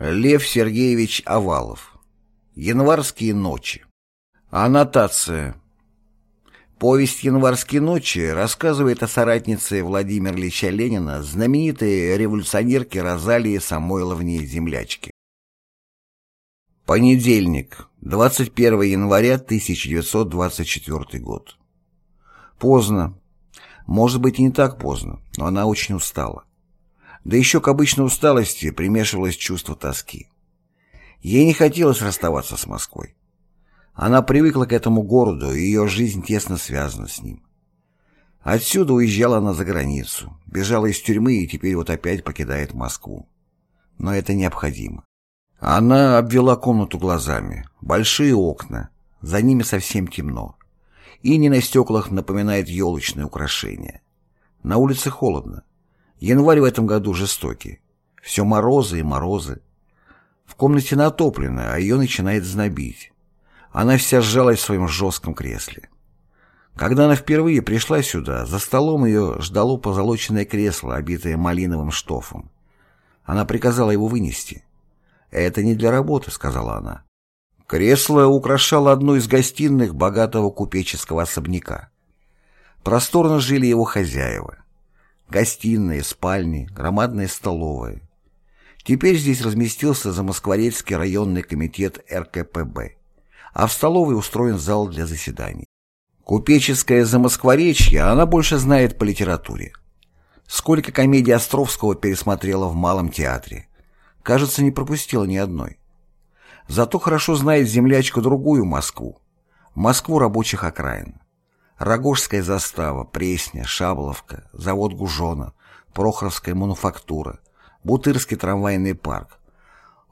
Лев Сергеевич Овалов. Январские ночи. Аннотация. Повесть «Январские ночи» рассказывает о соратнице Владимира Ильича Ленина, знаменитой революционерке Розалии Самойловне Землячке. Понедельник, 21 января 1924 год. Поздно. Может быть, и не так поздно, но она очень устала. Да еще к обычной усталости примешивалось чувство тоски. Ей не хотелось расставаться с Москвой. Она привыкла к этому городу, и ее жизнь тесно связана с ним. Отсюда уезжала она за границу, бежала из тюрьмы и теперь вот опять покидает Москву. Но это необходимо. Она обвела комнату глазами. Большие окна, за ними совсем темно. И не на стеклах напоминает елочные украшения. На улице холодно. Январь в этом году жестокий. Все морозы и морозы. В комнате натоплено, а ее начинает знобить. Она вся сжалась в своем жестком кресле. Когда она впервые пришла сюда, за столом ее ждало позолоченное кресло, обитое малиновым штофом. Она приказала его вынести. «Это не для работы», — сказала она. Кресло украшало одну из гостиных богатого купеческого особняка. Просторно жили его хозяева. Гостиные, спальни, громадная столовая. Теперь здесь разместился Замоскворецкий районный комитет РКПБ, а в столовой устроен зал для заседаний. Купеческое Замоскворечье она больше знает по литературе. Сколько комедий Островского пересмотрела в Малом театре. Кажется, не пропустила ни одной. Зато хорошо знает землячка другую Москву. Москву рабочих окраин. Рогожская застава, Пресня, Шабловка, завод Гужона, Прохоровская мануфактура, Бутырский трамвайный парк.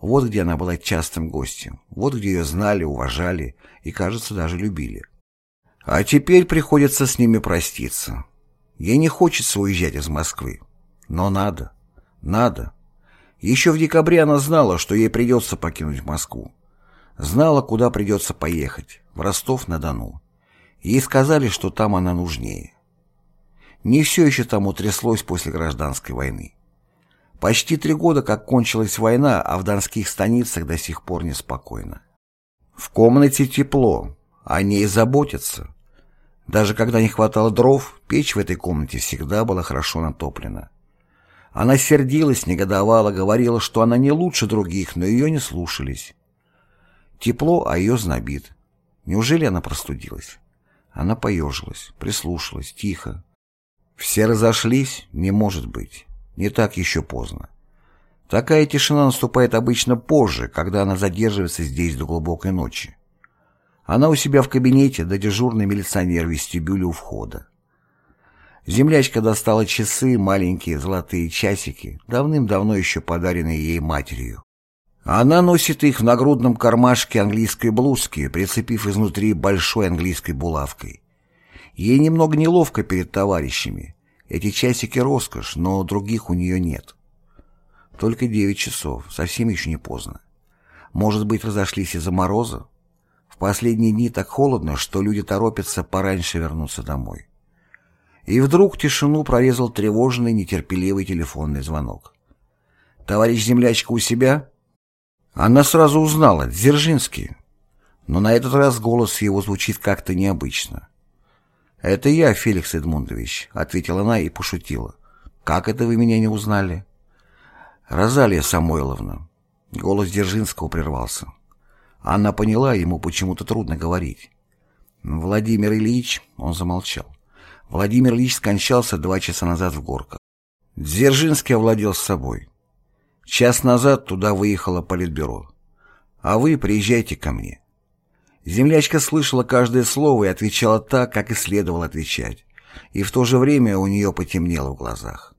Вот где она была частым гостем, вот где ее знали, уважали и, кажется, даже любили. А теперь приходится с ними проститься. Ей не хочется уезжать из Москвы. Но надо. Надо. Еще в декабре она знала, что ей придется покинуть Москву. Знала, куда придется поехать. В Ростов-на-Дону. Ей сказали, что там она нужнее. Не все еще там утряслось после гражданской войны. Почти три года, как кончилась война, а в донских станицах до сих пор неспокойно. В комнате тепло, о ней заботятся. Даже когда не хватало дров, печь в этой комнате всегда была хорошо натоплена. Она сердилась, негодовала, говорила, что она не лучше других, но ее не слушались. Тепло, а ее знобит. Неужели она простудилась? Она поежилась, прислушалась, тихо. Все разошлись? Не может быть. Не так еще поздно. Такая тишина наступает обычно позже, когда она задерживается здесь до глубокой ночи. Она у себя в кабинете, да дежурный милиционер в вестибюле у входа. Землячка достала часы, маленькие золотые часики, давным-давно еще подаренные ей матерью. Она носит их в нагрудном кармашке английской блузки, прицепив изнутри большой английской булавкой. Ей немного неловко перед товарищами. Эти часики роскошь, но других у нее нет. Только девять часов, совсем еще не поздно. Может быть, разошлись из-за мороза? В последние дни так холодно, что люди торопятся пораньше вернуться домой. И вдруг тишину прорезал тревожный, нетерпеливый телефонный звонок. «Товарищ землячка у себя?» Она сразу узнала, Дзержинский. Но на этот раз голос его звучит как-то необычно. «Это я, Феликс Эдмундович», — ответила она и пошутила. «Как это вы меня не узнали?» «Розалия Самойловна». Голос Дзержинского прервался. Анна поняла, ему почему-то трудно говорить. «Владимир Ильич...» — он замолчал. Владимир Ильич скончался два часа назад в Горках. Дзержинский овладел собой. Час назад туда выехало политбюро. А вы приезжайте ко мне. Землячка слышала каждое слово и отвечала так, как и следовало отвечать. И в то же время у нее потемнело в глазах.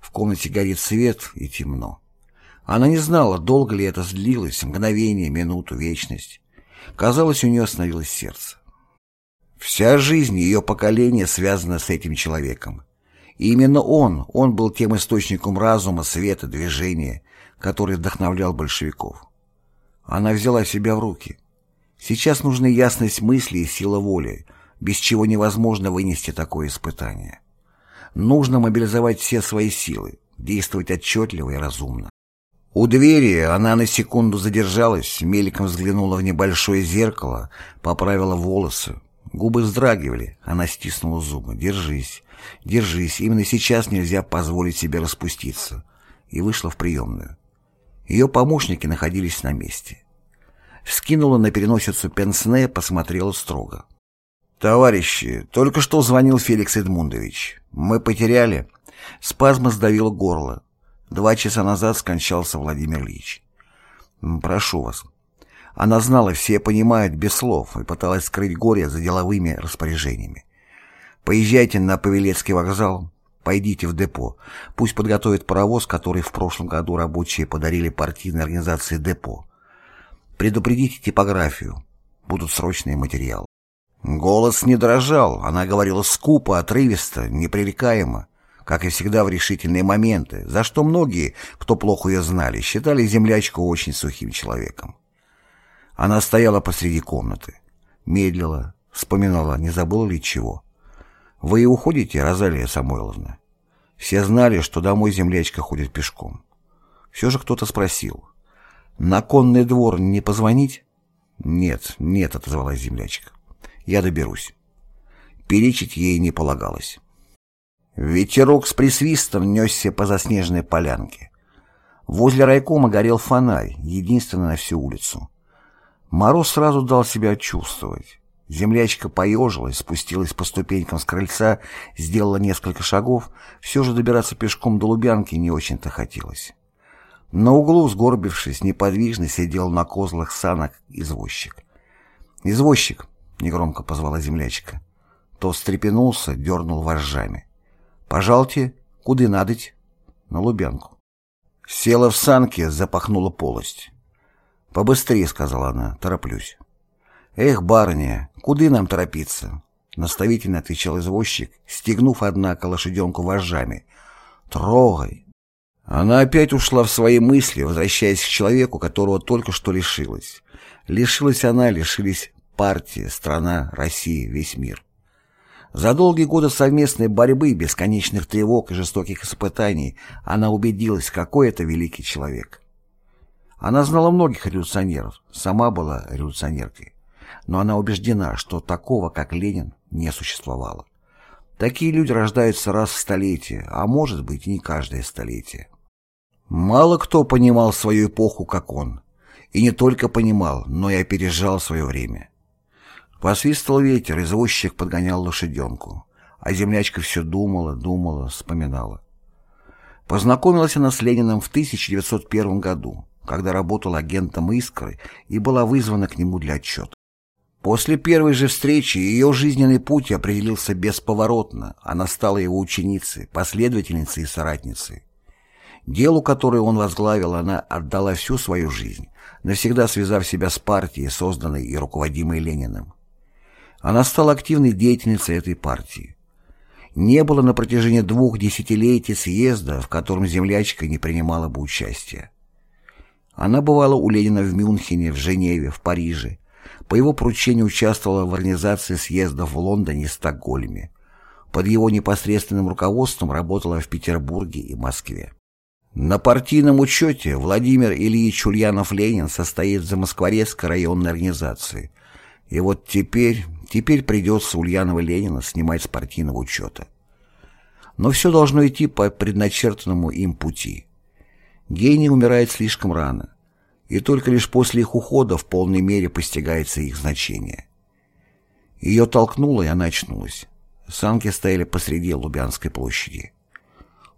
В комнате горит свет и темно. Она не знала, долго ли это длилось, мгновение, минуту, вечность. Казалось, у нее остановилось сердце. Вся жизнь ее поколения связана с этим человеком. И именно он, он был тем источником разума, света, движения, который вдохновлял большевиков. Она взяла себя в руки. Сейчас нужна ясность мысли и сила воли, без чего невозможно вынести такое испытание. Нужно мобилизовать все свои силы, действовать отчетливо и разумно. У двери она на секунду задержалась, мельком взглянула в небольшое зеркало, поправила волосы. Губы вздрагивали, она стиснула зубы. «Держись, держись, именно сейчас нельзя позволить себе распуститься». И вышла в приемную. Ее помощники находились на месте. Вскинула на переносицу пенсне, посмотрела строго. «Товарищи, только что звонил Феликс Эдмундович. Мы потеряли...» Спазма сдавила горло. Два часа назад скончался Владимир Ильич. «Прошу вас». Она знала, все понимают без слов, и пыталась скрыть горе за деловыми распоряжениями. «Поезжайте на Павелецкий вокзал, пойдите в депо. Пусть подготовят паровоз, который в прошлом году рабочие подарили партийной организации депо. Предупредите типографию. Будут срочные материалы». Голос не дрожал, она говорила скупо, отрывисто, непререкаемо как и всегда в решительные моменты, за что многие, кто плохо ее знали, считали землячку очень сухим человеком. Она стояла посреди комнаты, медлила, вспоминала, не забыла ли чего. «Вы и уходите, Розалия Самойловна?» Все знали, что домой землячка ходит пешком. Все же кто-то спросил. «На конный двор не позвонить?» «Нет, нет», — отозвалась землячка. «Я доберусь». Перечить ей не полагалось. Ветерок с присвистом несся по заснеженной полянке. Возле райкома горел фонарь, единственный на всю улицу. Мороз сразу дал себя чувствовать. Землячка поежилась, спустилась по ступенькам с крыльца, сделала несколько шагов. Все же добираться пешком до Лубянки не очень-то хотелось. На углу, сгорбившись, неподвижно сидел на козлах санок извозчик. «Извозчик!» — негромко позвала землячка. То встрепенулся, дернул вожжами. «Пожалуйте, куды надоть?» «На Лубянку». Села в санки, запахнула полость. «Побыстрее», — сказала она, — «тороплюсь». «Эх, барыня, куды нам торопиться?» Наставительно отвечал извозчик, стегнув, однако, лошаденку вожжами. «Трогай!» Она опять ушла в свои мысли, возвращаясь к человеку, которого только что лишилась. Лишилась она, лишились партия, страна, Россия, весь мир. За долгие годы совместной борьбы, бесконечных тревог и жестоких испытаний она убедилась, какой это великий человек. Она знала многих революционеров, сама была революционеркой, но она убеждена, что такого, как Ленин, не существовало. Такие люди рождаются раз в столетие, а может быть не каждое столетие. Мало кто понимал свою эпоху, как он. И не только понимал, но и опережал свое время. Посвистывал ветер, извозчик подгонял лошаденку. А землячка все думала, думала, вспоминала. Познакомилась она с Лениным в 1901 году, когда работала агентом «Искры» и была вызвана к нему для отчета. После первой же встречи ее жизненный путь определился бесповоротно, она стала его ученицей, последовательницей и соратницей. Делу, которое он возглавил, она отдала всю свою жизнь, навсегда связав себя с партией, созданной и руководимой Лениным. Она стала активной деятельницей этой партии. Не было на протяжении двух десятилетий съезда, в котором землячка не принимала бы участия. Она бывала у Ленина в Мюнхене, в Женеве, в Париже. По его поручению участвовала в организации съездов в Лондоне и Стокгольме. Под его непосредственным руководством работала в Петербурге и Москве. На партийном учете Владимир Ильич Ульянов-Ленин состоит в Замоскворецкой районной организации. И вот теперь Теперь придется Ульянова Ленина снимать с партийного учета. Но все должно идти по предначертанному им пути. Гений умирает слишком рано, и только лишь после их ухода в полной мере постигается их значение. Ее толкнуло, и она очнулась. Санки стояли посреди Лубянской площади.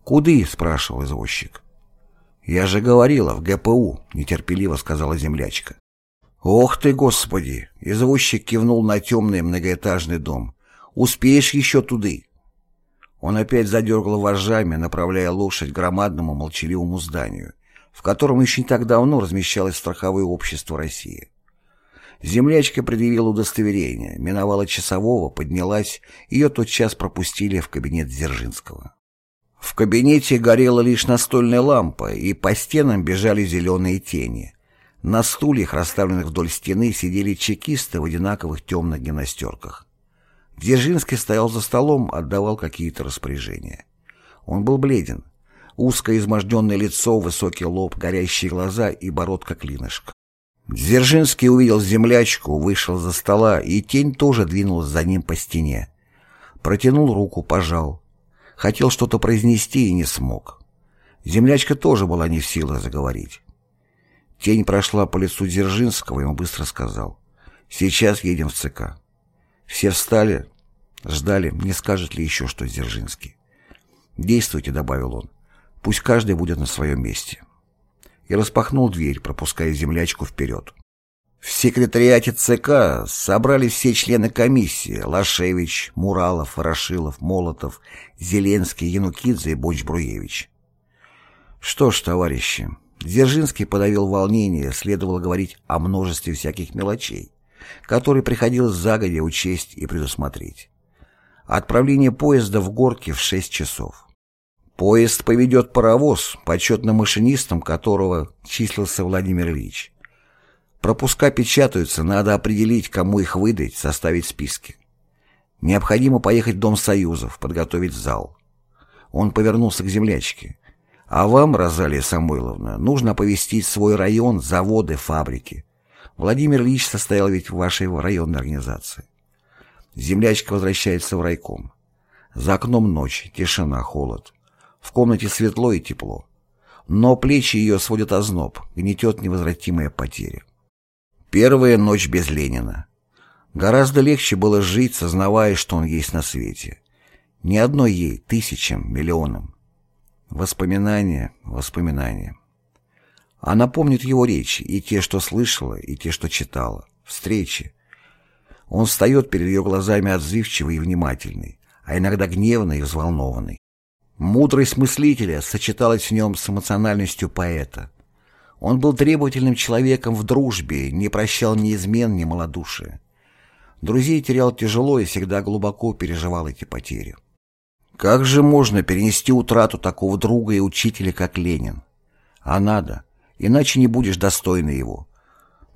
«Куды?» — спрашивал извозчик. «Я же говорила, в ГПУ», — нетерпеливо сказала землячка. «Ох ты, Господи!» — извозчик кивнул на темный многоэтажный дом. «Успеешь еще туды?» Он опять задергал вожжами, направляя лошадь к громадному молчаливому зданию, в котором еще не так давно размещалось страховое общество России. Землячка предъявила удостоверение, миновала часового, поднялась, ее тотчас пропустили в кабинет Дзержинского. В кабинете горела лишь настольная лампа, и по стенам бежали зеленые тени. На стульях, расставленных вдоль стены, сидели чекисты в одинаковых темных гимнастерках. Дзержинский стоял за столом, отдавал какие-то распоряжения. Он был бледен. Узкое изможденное лицо, высокий лоб, горящие глаза и бородка клинышка. Дзержинский увидел землячку, вышел за стола, и тень тоже двинулась за ним по стене. Протянул руку, пожал. Хотел что-то произнести и не смог. Землячка тоже была не в силах заговорить. Тень прошла по лицу Дзержинского, и он быстро сказал. «Сейчас едем в ЦК». Все встали, ждали, не скажет ли еще что Дзержинский. «Действуйте», — добавил он. «Пусть каждый будет на своем месте». И распахнул дверь, пропуская землячку вперед. В секретариате ЦК собрались все члены комиссии — Лашевич, Муралов, Ворошилов, Молотов, Зеленский, Енукидзе и Бонч-Бруевич. Что ж, товарищи, Дзержинский подавил волнение, следовало говорить о множестве всяких мелочей, которые приходилось загодя учесть и предусмотреть. Отправление поезда в Горки в 6 часов. Поезд поведет паровоз, почетным машинистом которого числился Владимир Ильич. Пропуска печатаются, надо определить, кому их выдать, составить списки. Необходимо поехать в Дом Союзов, подготовить зал. Он повернулся к землячке. А вам, Розалия Самойловна, нужно оповестить свой район, заводы, фабрики. Владимир Ильич состоял ведь в вашей районной организации. Землячка возвращается в райком. За окном ночь, тишина, холод. В комнате светло и тепло. Но плечи ее сводят озноб, гнетет невозвратимая потеря. Первая ночь без Ленина. Гораздо легче было жить, сознавая, что он есть на свете. Не одной ей, тысячам, миллионам. Воспоминания, воспоминания. Она помнит его речи, и те, что слышала, и те, что читала. Встречи. Он встает перед ее глазами отзывчивый и внимательный, а иногда гневный и взволнованный. Мудрость мыслителя сочеталась в нем с эмоциональностью поэта. Он был требовательным человеком в дружбе, не прощал ни измен, ни малодушия. Друзей терял тяжело и всегда глубоко переживал эти потери. Как же можно перенести утрату такого друга и учителя, как Ленин? А надо, иначе не будешь достойный его.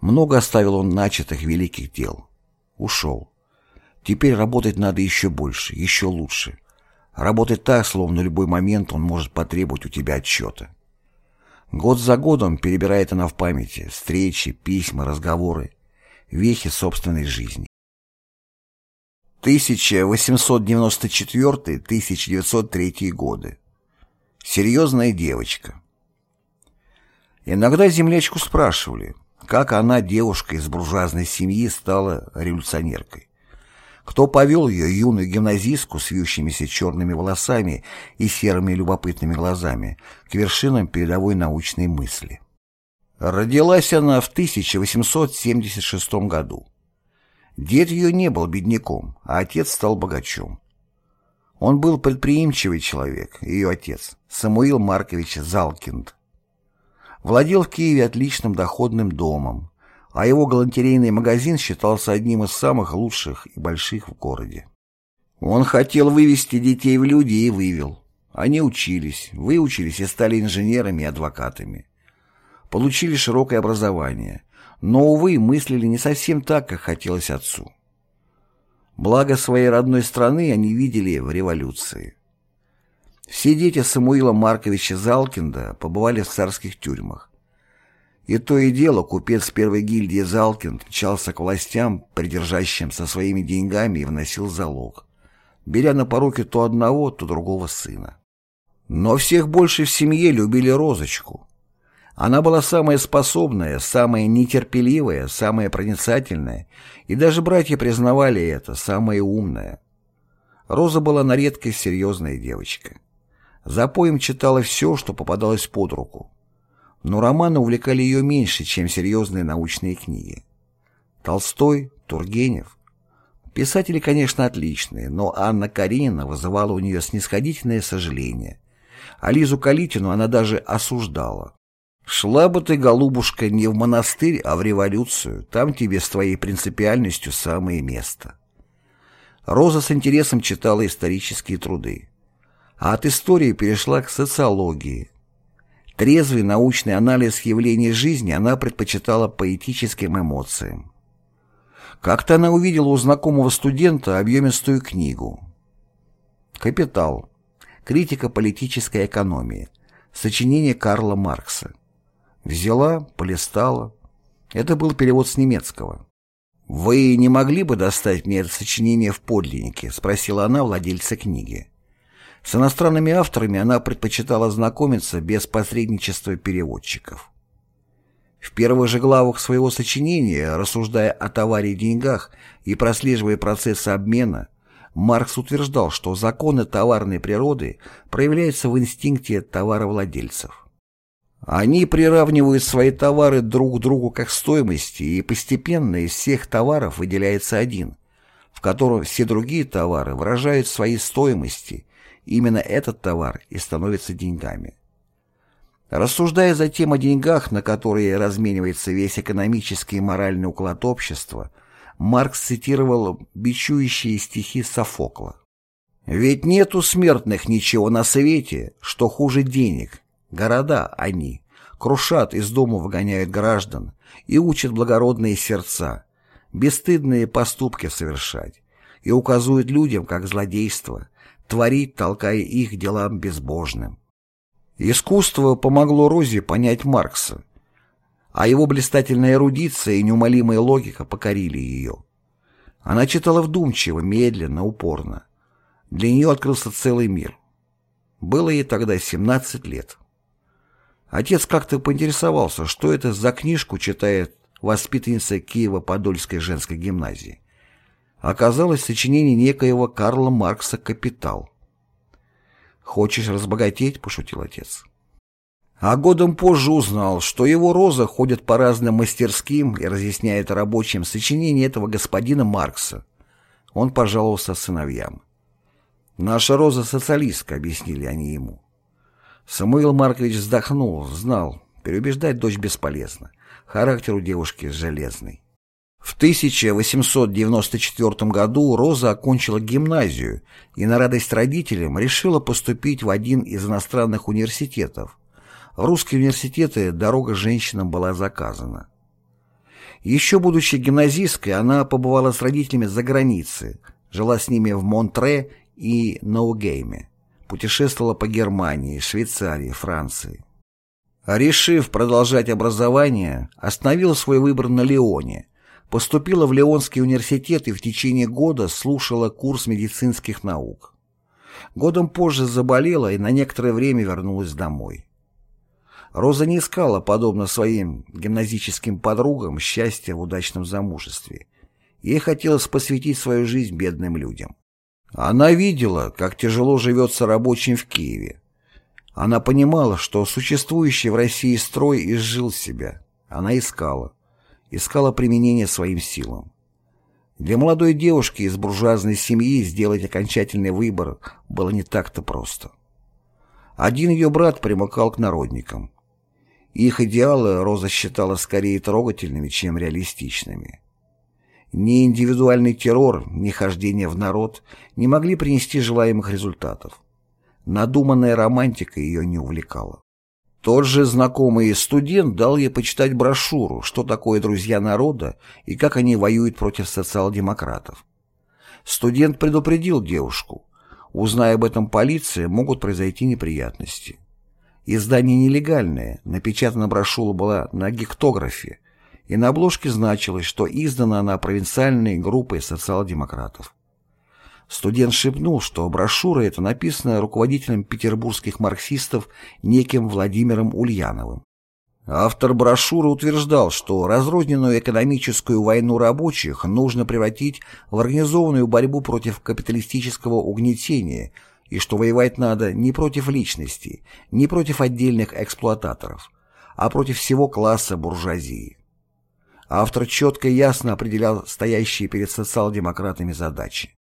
Много оставил он начатых великих дел. Ушел. Теперь работать надо еще больше, еще лучше. Работать так, словно любой момент он может потребовать у тебя отчета. Год за годом перебирает она в памяти встречи, письма, разговоры, вехи собственной жизни. 1894-1903 годы. Серьезная девочка. Иногда землячку спрашивали, как она, девушка из буржуазной семьи, стала революционеркой. Кто повел ее, юную гимназистку с вьющимися черными волосами и серыми любопытными глазами, к вершинам передовой научной мысли? Родилась она в 1876 году. Дед ее не был бедняком, а отец стал богачом. Он был предприимчивый человек, ее отец, Самуил Маркович Залкинд. Владел в Киеве отличным доходным домом, а его галантерейный магазин считался одним из самых лучших и больших в городе. Он хотел вывести детей в люди и вывел. Они учились, выучились и стали инженерами и адвокатами. Получили широкое образование, но, увы, мыслили не совсем так, как хотелось отцу. Благо своей родной страны они видели в революции. Все дети Самуила Марковича Залкинда побывали в царских тюрьмах. И то и дело купец первой гильдии Залкин мчался к властям, придержащим со своими деньгами и вносил залог, беря на поруки то одного, то другого сына. Но всех больше в семье любили Розочку. Она была самая способная, самая нетерпеливая, самая проницательная, и даже братья признавали это, самая умная. Роза была на редкость серьезная девочка. За поем читала все, что попадалось под руку но романы увлекали ее меньше, чем серьезные научные книги. Толстой, Тургенев. Писатели, конечно, отличные, но Анна Каренина вызывала у нее снисходительное сожаление. А Лизу Калитину она даже осуждала. «Шла бы ты, голубушка, не в монастырь, а в революцию, там тебе с твоей принципиальностью самое место». Роза с интересом читала исторические труды, а от истории перешла к социологии, Трезвый научный анализ явлений жизни она предпочитала поэтическим эмоциям. Как-то она увидела у знакомого студента объемистую книгу. «Капитал. Критика политической экономии». сочинение Карла Маркса. Взяла, полистала. Это был перевод с немецкого. «Вы не могли бы достать мне это сочинение в подлиннике?» — спросила она владельца книги. С иностранными авторами она предпочитала знакомиться без посредничества переводчиков. В первых же главах своего сочинения, рассуждая о товаре и деньгах и прослеживая процессы обмена, Маркс утверждал, что законы товарной природы проявляются в инстинкте товаровладельцев. Они приравнивают свои товары друг к другу как стоимости, и постепенно из всех товаров выделяется один, в котором все другие товары выражают свои стоимости, именно этот товар и становится деньгами. Рассуждая затем о деньгах, на которые разменивается весь экономический и моральный уклад общества, Маркс цитировал бичующие стихи Софокла. «Ведь нет у смертных ничего на свете, что хуже денег. Города они, крушат, из дома выгоняют граждан и учат благородные сердца, бесстыдные поступки совершать, и указывают людям, как злодейство, творить, толкая их делам безбожным. Искусство помогло Розе понять Маркса, а его блистательная эрудиция и неумолимая логика покорили ее. Она читала вдумчиво, медленно, упорно. Для нее открылся целый мир. Было ей тогда 17 лет. Отец как-то поинтересовался, что это за книжку читает воспитанница Киево-Подольской женской гимназии. Оказалось сочинение некоего Карла Маркса «Капитал». «Хочешь разбогатеть?» – пошутил отец. А годом позже узнал, что его Роза ходит по разным мастерским и разъясняет рабочим сочинение этого господина Маркса. Он пожаловался сыновьям. «Наша Роза социалистка», — объяснили они ему. Самуил Маркович вздохнул, знал, переубеждать дочь бесполезно. Характер у девушки железный. В 1894 году Роза окончила гимназию и на радость родителям решила поступить в один из иностранных университетов. В русские университеты дорога женщинам была заказана. Еще будучи гимназисткой, она побывала с родителями за границей, жила с ними в Монтре и Ноугейме, путешествовала по Германии, Швейцарии, Франции. Решив продолжать образование, остановила свой выбор на Лионе, Поступила в Леонский университет и в течение года слушала курс медицинских наук. Годом позже заболела и на некоторое время вернулась домой. Роза не искала, подобно своим гимназическим подругам, счастья в удачном замужестве. Ей хотелось посвятить свою жизнь бедным людям. Она видела, как тяжело живется рабочим в Киеве. Она понимала, что существующий в России строй изжил себя. Она искала искала применение своим силам. Для молодой девушки из буржуазной семьи сделать окончательный выбор было не так-то просто. Один ее брат примыкал к народникам. Их идеалы Роза считала скорее трогательными, чем реалистичными. Ни индивидуальный террор, ни хождение в народ не могли принести желаемых результатов. Надуманная романтика ее не увлекала. Тот же знакомый студент дал ей почитать брошюру «Что такое друзья народа и как они воюют против социал-демократов». Студент предупредил девушку. Узная об этом полиция, могут произойти неприятности. Издание нелегальное, напечатана брошюра была на гектографе, и на обложке значилось, что издана она провинциальной группой социал-демократов. Студент шепнул, что брошюра эта написана руководителем петербургских марксистов неким Владимиром Ульяновым. Автор брошюры утверждал, что разрозненную экономическую войну рабочих нужно превратить в организованную борьбу против капиталистического угнетения и что воевать надо не против личности, не против отдельных эксплуататоров, а против всего класса буржуазии. Автор четко и ясно определял стоящие перед социал-демократами задачи.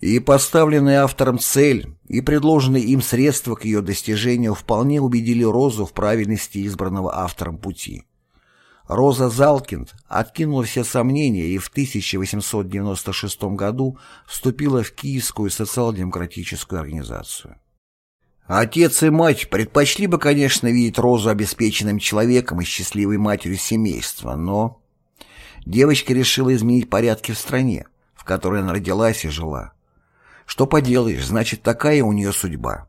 И поставленная автором цель, и предложенные им средства к ее достижению вполне убедили Розу в правильности избранного автором пути. Роза Залкинд откинула все сомнения и в 1896 году вступила в Киевскую социал-демократическую организацию. Отец и мать предпочли бы, конечно, видеть Розу обеспеченным человеком и счастливой матерью семейства, но девочка решила изменить порядки в стране, в которой она родилась и жила. Что поделаешь, значит, такая у нее судьба.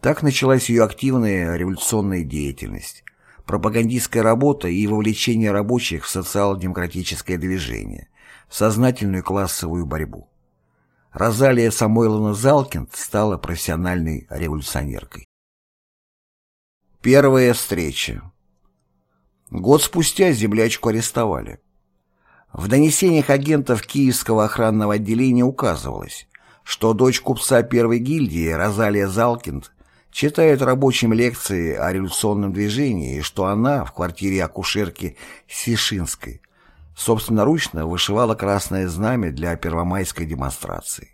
Так началась ее активная революционная деятельность, пропагандистская работа и вовлечение рабочих в социал-демократическое движение, в сознательную классовую борьбу. Розалия Самойловна Залкинд стала профессиональной революционеркой. Первая встреча. Год спустя землячку арестовали. В донесениях агентов Киевского охранного отделения указывалось, что дочь купца первой гильдии Розалия Залкинд читает рабочим лекции о революционном движении и что она в квартире акушерки Сишинской собственноручно вышивала красное знамя для первомайской демонстрации.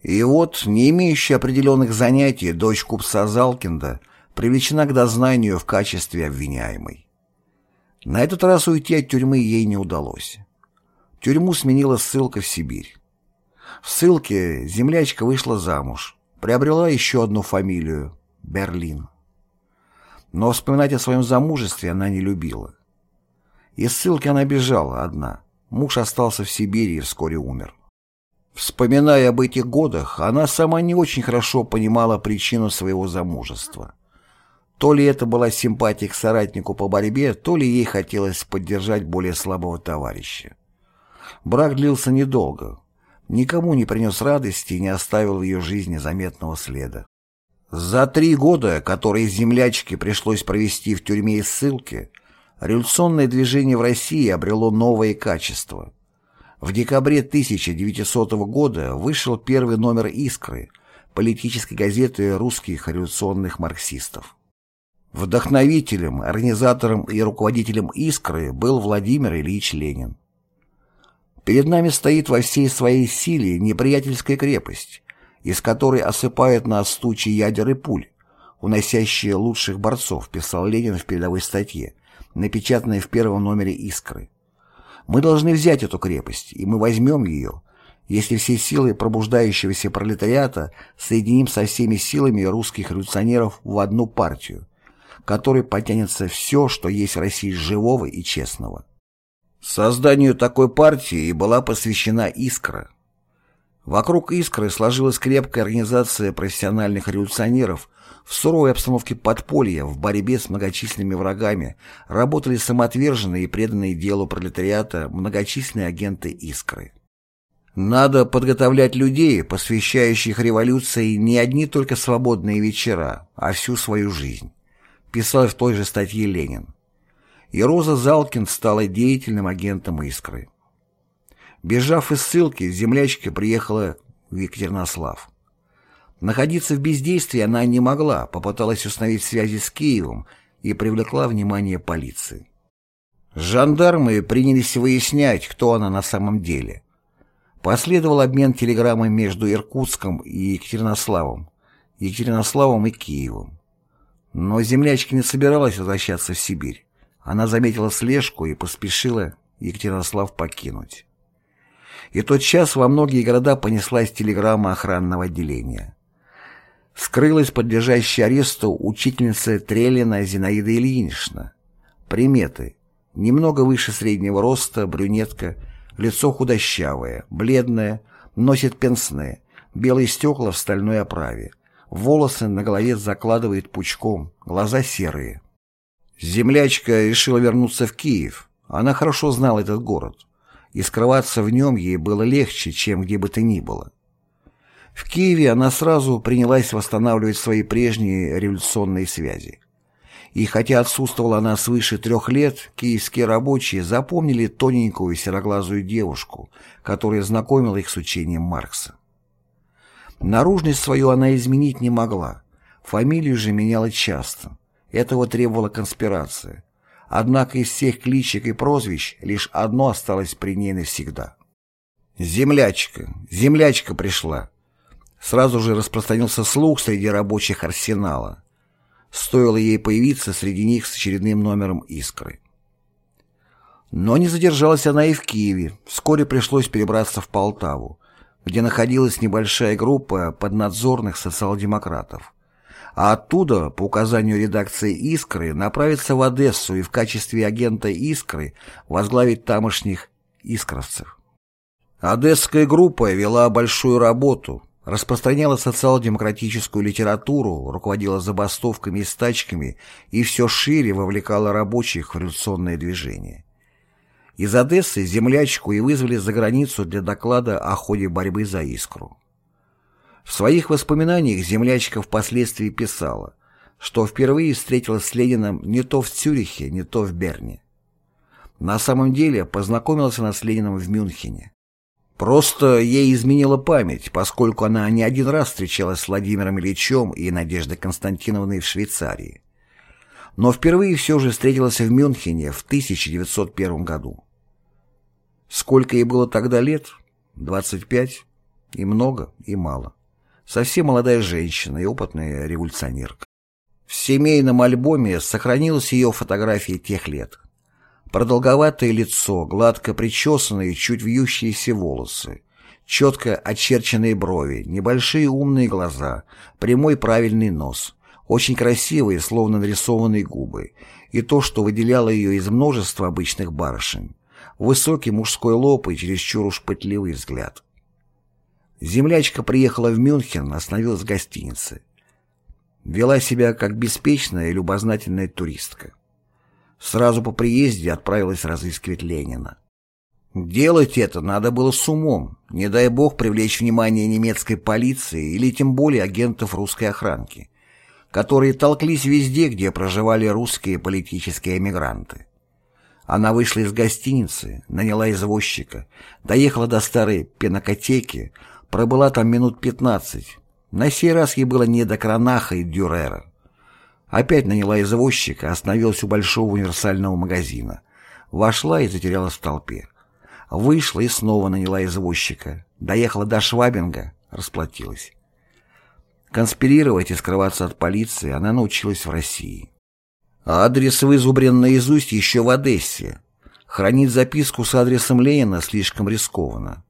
И вот, не имеющая определенных занятий, дочь купца Залкинда привлечена к дознанию в качестве обвиняемой. На этот раз уйти от тюрьмы ей не удалось. Тюрьму сменила ссылка в Сибирь. В ссылке землячка вышла замуж, приобрела еще одну фамилию – Берлин. Но вспоминать о своем замужестве она не любила. Из ссылки она бежала одна. Муж остался в Сибири и вскоре умер. Вспоминая об этих годах, она сама не очень хорошо понимала причину своего замужества. То ли это была симпатия к соратнику по борьбе, то ли ей хотелось поддержать более слабого товарища. Брак длился недолго, никому не принес радости и не оставил в ее жизни заметного следа. За три года, которые землячке пришлось провести в тюрьме и ссылке, революционное движение в России обрело новые качества. В декабре 1900 года вышел первый номер «Искры» политической газеты русских революционных марксистов. Вдохновителем, организатором и руководителем «Искры» был Владимир Ильич Ленин. Перед нами стоит во всей своей силе неприятельская крепость, из которой осыпают нас тучи ядер и пуль, уносящие лучших борцов, писал Ленин в передовой статье, напечатанной в первом номере «Искры». Мы должны взять эту крепость, и мы возьмем ее, если все силы пробуждающегося пролетариата соединим со всеми силами русских революционеров в одну партию, которой потянется все, что есть в России живого и честного. Созданию такой партии и была посвящена «Искра». Вокруг «Искры» сложилась крепкая организация профессиональных революционеров, в суровой обстановке подполья, в борьбе с многочисленными врагами, работали самоотверженные и преданные делу пролетариата многочисленные агенты «Искры». Надо подготовлять людей, посвящающих революции не одни только свободные вечера, а всю свою жизнь писал в той же статье Ленин. И Роза Залкин стала деятельным агентом «Искры». Бежав из ссылки, землячка приехала в Екатеринослав. Находиться в бездействии она не могла, попыталась установить связи с Киевом и привлекла внимание полиции. Жандармы принялись выяснять, кто она на самом деле. Последовал обмен телеграммой между Иркутском и Екатеринославом, Екатеринославом и Киевом. Но землячка не собиралась возвращаться в Сибирь. Она заметила слежку и поспешила Екатеринослав покинуть. И тот час во многие города понеслась телеграмма охранного отделения. Скрылась подлежащая аресту учительница Трелина Зинаида Ильинична. Приметы. Немного выше среднего роста, брюнетка, лицо худощавое, бледное, носит пенсне, белые стекла в стальной оправе. Волосы на голове закладывает пучком, глаза серые. Землячка решила вернуться в Киев. Она хорошо знала этот город, и скрываться в нем ей было легче, чем где бы то ни было. В Киеве она сразу принялась восстанавливать свои прежние революционные связи. И хотя отсутствовала она свыше трех лет, киевские рабочие запомнили тоненькую сероглазую девушку, которая знакомила их с учением Маркса. Наружность свою она изменить не могла. Фамилию же меняла часто. Этого требовала конспирация. Однако из всех кличек и прозвищ лишь одно осталось при ней навсегда. «Землячка! Землячка пришла!» Сразу же распространился слух среди рабочих арсенала. Стоило ей появиться среди них с очередным номером «Искры». Но не задержалась она и в Киеве. Вскоре пришлось перебраться в Полтаву где находилась небольшая группа поднадзорных социал-демократов. А оттуда, по указанию редакции «Искры», направиться в Одессу и в качестве агента «Искры» возглавить тамошних искровцев. Одесская группа вела большую работу. распространяла социал-демократическую литературу, руководила забастовками и стачками и все шире вовлекала рабочих в революционное движение. Из Одессы землячку и вызвали за границу для доклада о ходе борьбы за искру. В своих воспоминаниях землячка впоследствии писала, что впервые встретилась с Лениным не то в Цюрихе, не то в Берне. На самом деле познакомилась она с Лениным в Мюнхене. Просто ей изменила память, поскольку она не один раз встречалась с Владимиром Ильичем и Надеждой Константиновной в Швейцарии. Но впервые все же встретилась в Мюнхене в 1901 году. Сколько ей было тогда лет? 25? И много, и мало. Совсем молодая женщина и опытная революционерка. В семейном альбоме сохранилась ее фотография тех лет. Продолговатое лицо, гладко причесанные, чуть вьющиеся волосы, четко очерченные брови, небольшие умные глаза, прямой правильный нос, очень красивые, словно нарисованные губы, и то, что выделяло ее из множества обычных барышень, высокий мужской лоб и чересчур уж пытливый взгляд. Землячка приехала в Мюнхен, остановилась в гостинице. Вела себя как беспечная и любознательная туристка. Сразу по приезде отправилась разыскивать Ленина. Делать это надо было с умом, не дай бог привлечь внимание немецкой полиции или тем более агентов русской охранки, которые толклись везде, где проживали русские политические эмигранты. Она вышла из гостиницы, наняла извозчика, доехала до старой пенокотеки, пробыла там минут пятнадцать. На сей раз ей было не до Кранаха и Дюрера. Опять наняла извозчика, остановилась у большого универсального магазина. Вошла и затерялась в толпе. Вышла и снова наняла извозчика. Доехала до Швабинга, расплатилась. Конспирировать и скрываться от полиции она научилась в России. Адрес вызубрен наизусть еще в Одессе. Хранить записку с адресом Ленина слишком рискованно.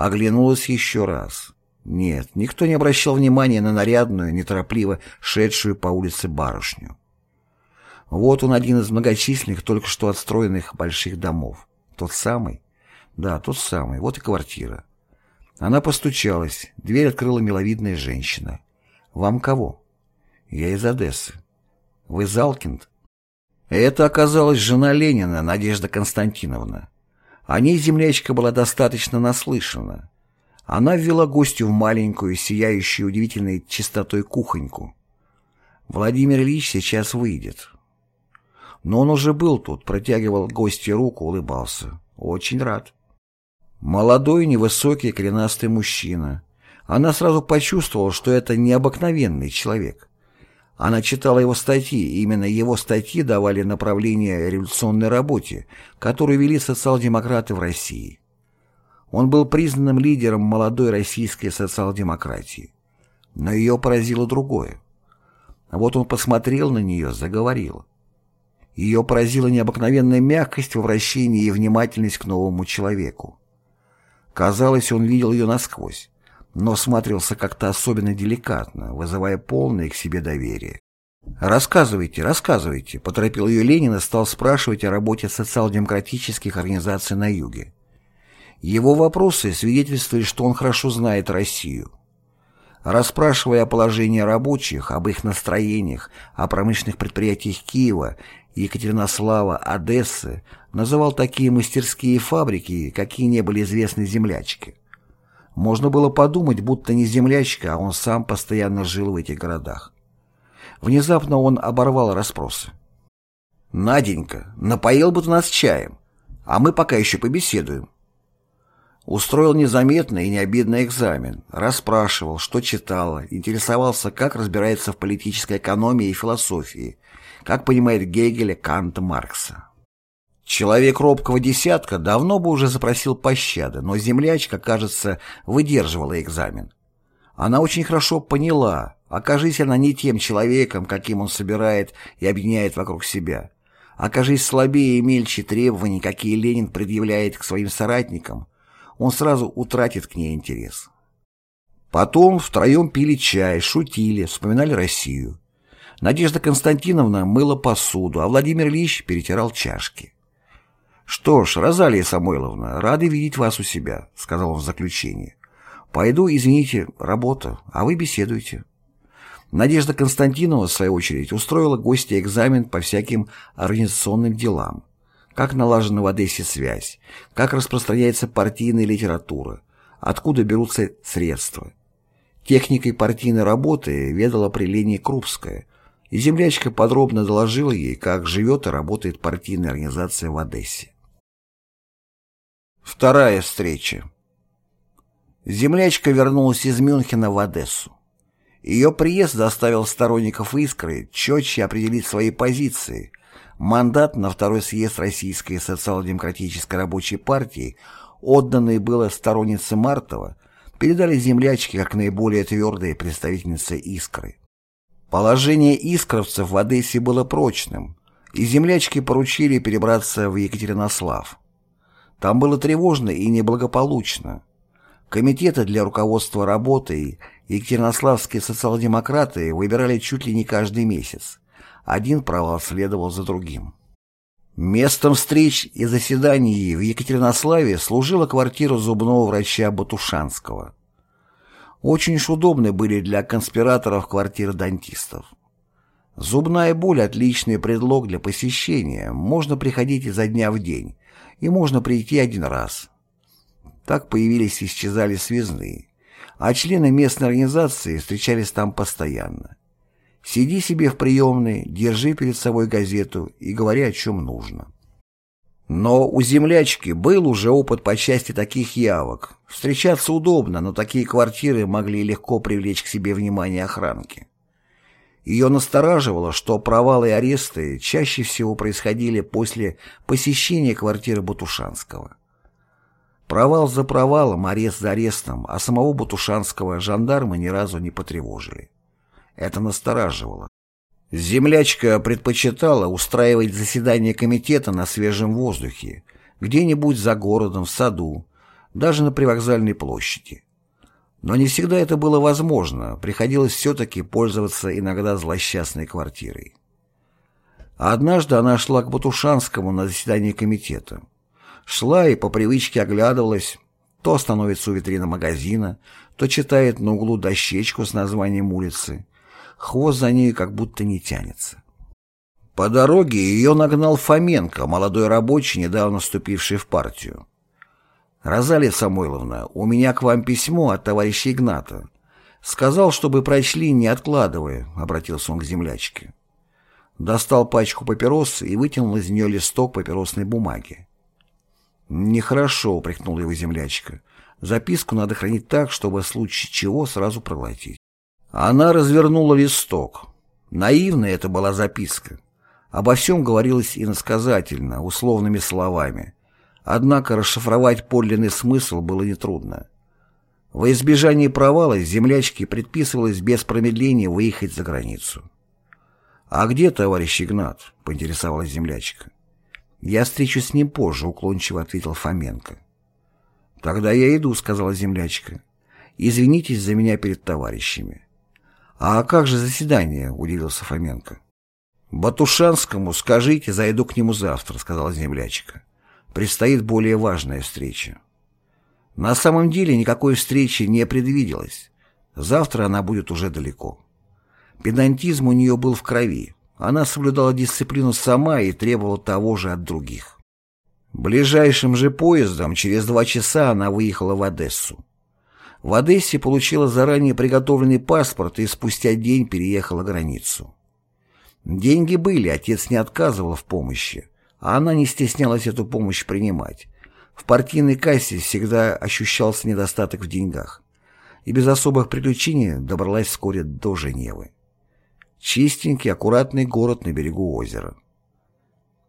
Оглянулась еще раз. Нет, никто не обращал внимания на нарядную, неторопливо шедшую по улице барышню. Вот он один из многочисленных, только что отстроенных больших домов. Тот самый? Да, тот самый. Вот и квартира. Она постучалась. Дверь открыла миловидная женщина. «Вам кого?» «Я из Одессы». «Вы Залкинд?» Это оказалась жена Ленина, Надежда Константиновна. О ней землячка была достаточно наслышана. Она ввела гостю в маленькую, сияющую удивительной чистотой кухоньку. Владимир Ильич сейчас выйдет. Но он уже был тут, протягивал гостю руку, улыбался. Очень рад. Молодой, невысокий, коренастый мужчина. Она сразу почувствовала, что это необыкновенный человек. Она читала его статьи, именно его статьи давали направление революционной работе, которую вели социал-демократы в России. Он был признанным лидером молодой российской социал-демократии. Но ее поразило другое. Вот он посмотрел на нее, заговорил. Ее поразила необыкновенная мягкость в вращении и внимательность к новому человеку. Казалось, он видел ее насквозь, но смотрелся как-то особенно деликатно, вызывая полное к себе доверие. «Рассказывайте, рассказывайте», — поторопил ее Ленин и стал спрашивать о работе социал-демократических организаций на Юге. Его вопросы свидетельствовали, что он хорошо знает Россию. Расспрашивая о положении рабочих, об их настроениях, о промышленных предприятиях Киева, Екатеринослава, Одессы, называл такие мастерские фабрики, какие не были известны землячке. Можно было подумать, будто не землячка, а он сам постоянно жил в этих городах. Внезапно он оборвал расспросы. «Наденька, напоил бы ты нас чаем, а мы пока еще побеседуем. Устроил незаметный и необидный экзамен, расспрашивал, что читала, интересовался, как разбирается в политической экономии и философии, как понимает Гегеля, Канта, Маркса. Человек робкого десятка давно бы уже запросил пощады, но землячка, кажется, выдерживала экзамен. Она очень хорошо поняла, окажись она не тем человеком, каким он собирает и объединяет вокруг себя. Окажись слабее и мельче требований, какие Ленин предъявляет к своим соратникам, он сразу утратит к ней интерес. Потом втроем пили чай, шутили, вспоминали Россию. Надежда Константиновна мыла посуду, а Владимир Ильич перетирал чашки. «Что ж, Розалия Самойловна, рады видеть вас у себя», — сказал он в заключении. Пойду, извините, работа, а вы беседуйте. Надежда Константинова, в свою очередь, устроила гостя экзамен по всяким организационным делам. Как налажена в Одессе связь, как распространяется партийная литература, откуда берутся средства. Техникой партийной работы ведала при Лене Крупская, и землячка подробно доложила ей, как живет и работает партийная организация в Одессе. Вторая встреча. Землячка вернулась из Мюнхена в Одессу. Ее приезд заставил сторонников «Искры» четче определить свои позиции. Мандат на второй съезд Российской социал-демократической рабочей партии, отданный было стороннице Мартова, передали землячке как наиболее твердые представительницы «Искры». Положение искровцев в Одессе было прочным, и землячки поручили перебраться в Екатеринослав. Там было тревожно и неблагополучно. Комитеты для руководства работой екатеринославские социал-демократы выбирали чуть ли не каждый месяц. Один провал следовал за другим. Местом встреч и заседаний в Екатеринославе служила квартира зубного врача Батушанского. Очень уж удобны были для конспираторов квартиры дантистов. Зубная боль – отличный предлог для посещения, можно приходить изо дня в день, и можно прийти один раз. Так появились и исчезали связные, а члены местной организации встречались там постоянно. Сиди себе в приемной, держи перед собой газету и говори о чем нужно. Но у землячки был уже опыт по части таких явок. Встречаться удобно, но такие квартиры могли легко привлечь к себе внимание охранки. Ее настораживало, что провалы и аресты чаще всего происходили после посещения квартиры Бутушанского. Провал за провалом, арест за арестом, а самого Бутушанского жандармы ни разу не потревожили. Это настораживало. Землячка предпочитала устраивать заседание комитета на свежем воздухе, где-нибудь за городом, в саду, даже на привокзальной площади. Но не всегда это было возможно, приходилось все-таки пользоваться иногда злосчастной квартирой. однажды она шла к Батушанскому на заседание комитета. Шла и по привычке оглядывалась, то становится у витрины магазина, то читает на углу дощечку с названием улицы. Хвост за ней как будто не тянется. По дороге ее нагнал Фоменко, молодой рабочий, недавно вступивший в партию. «Розалия Самойловна, у меня к вам письмо от товарища Игната. Сказал, чтобы прочли, не откладывая», — обратился он к землячке. Достал пачку папирос и вытянул из нее листок папиросной бумаги. «Нехорошо», — упрекнул его землячка. «Записку надо хранить так, чтобы в случае чего сразу проглотить». Она развернула листок. Наивная это была записка. Обо всем говорилось иносказательно, условными словами. Однако расшифровать подлинный смысл было нетрудно. Во избежание провала землячке предписывалось без промедления выехать за границу. «А где товарищ Игнат?» — поинтересовалась землячка. «Я встречусь с ним позже», — уклончиво ответил Фоменко. «Тогда я иду», — сказала землячка. «Извинитесь за меня перед товарищами». «А как же заседание?» — удивился Фоменко. «Батушанскому скажите, зайду к нему завтра», — сказала землячка. «Предстоит более важная встреча». На самом деле никакой встречи не предвиделось. Завтра она будет уже далеко. Педантизм у нее был в крови. Она соблюдала дисциплину сама и требовала того же от других. Ближайшим же поездом через два часа она выехала в Одессу. В Одессе получила заранее приготовленный паспорт и спустя день переехала границу. Деньги были, отец не отказывал в помощи, а она не стеснялась эту помощь принимать. В партийной кассе всегда ощущался недостаток в деньгах. И без особых приключений добралась вскоре до Женевы. Чистенький, аккуратный город на берегу озера.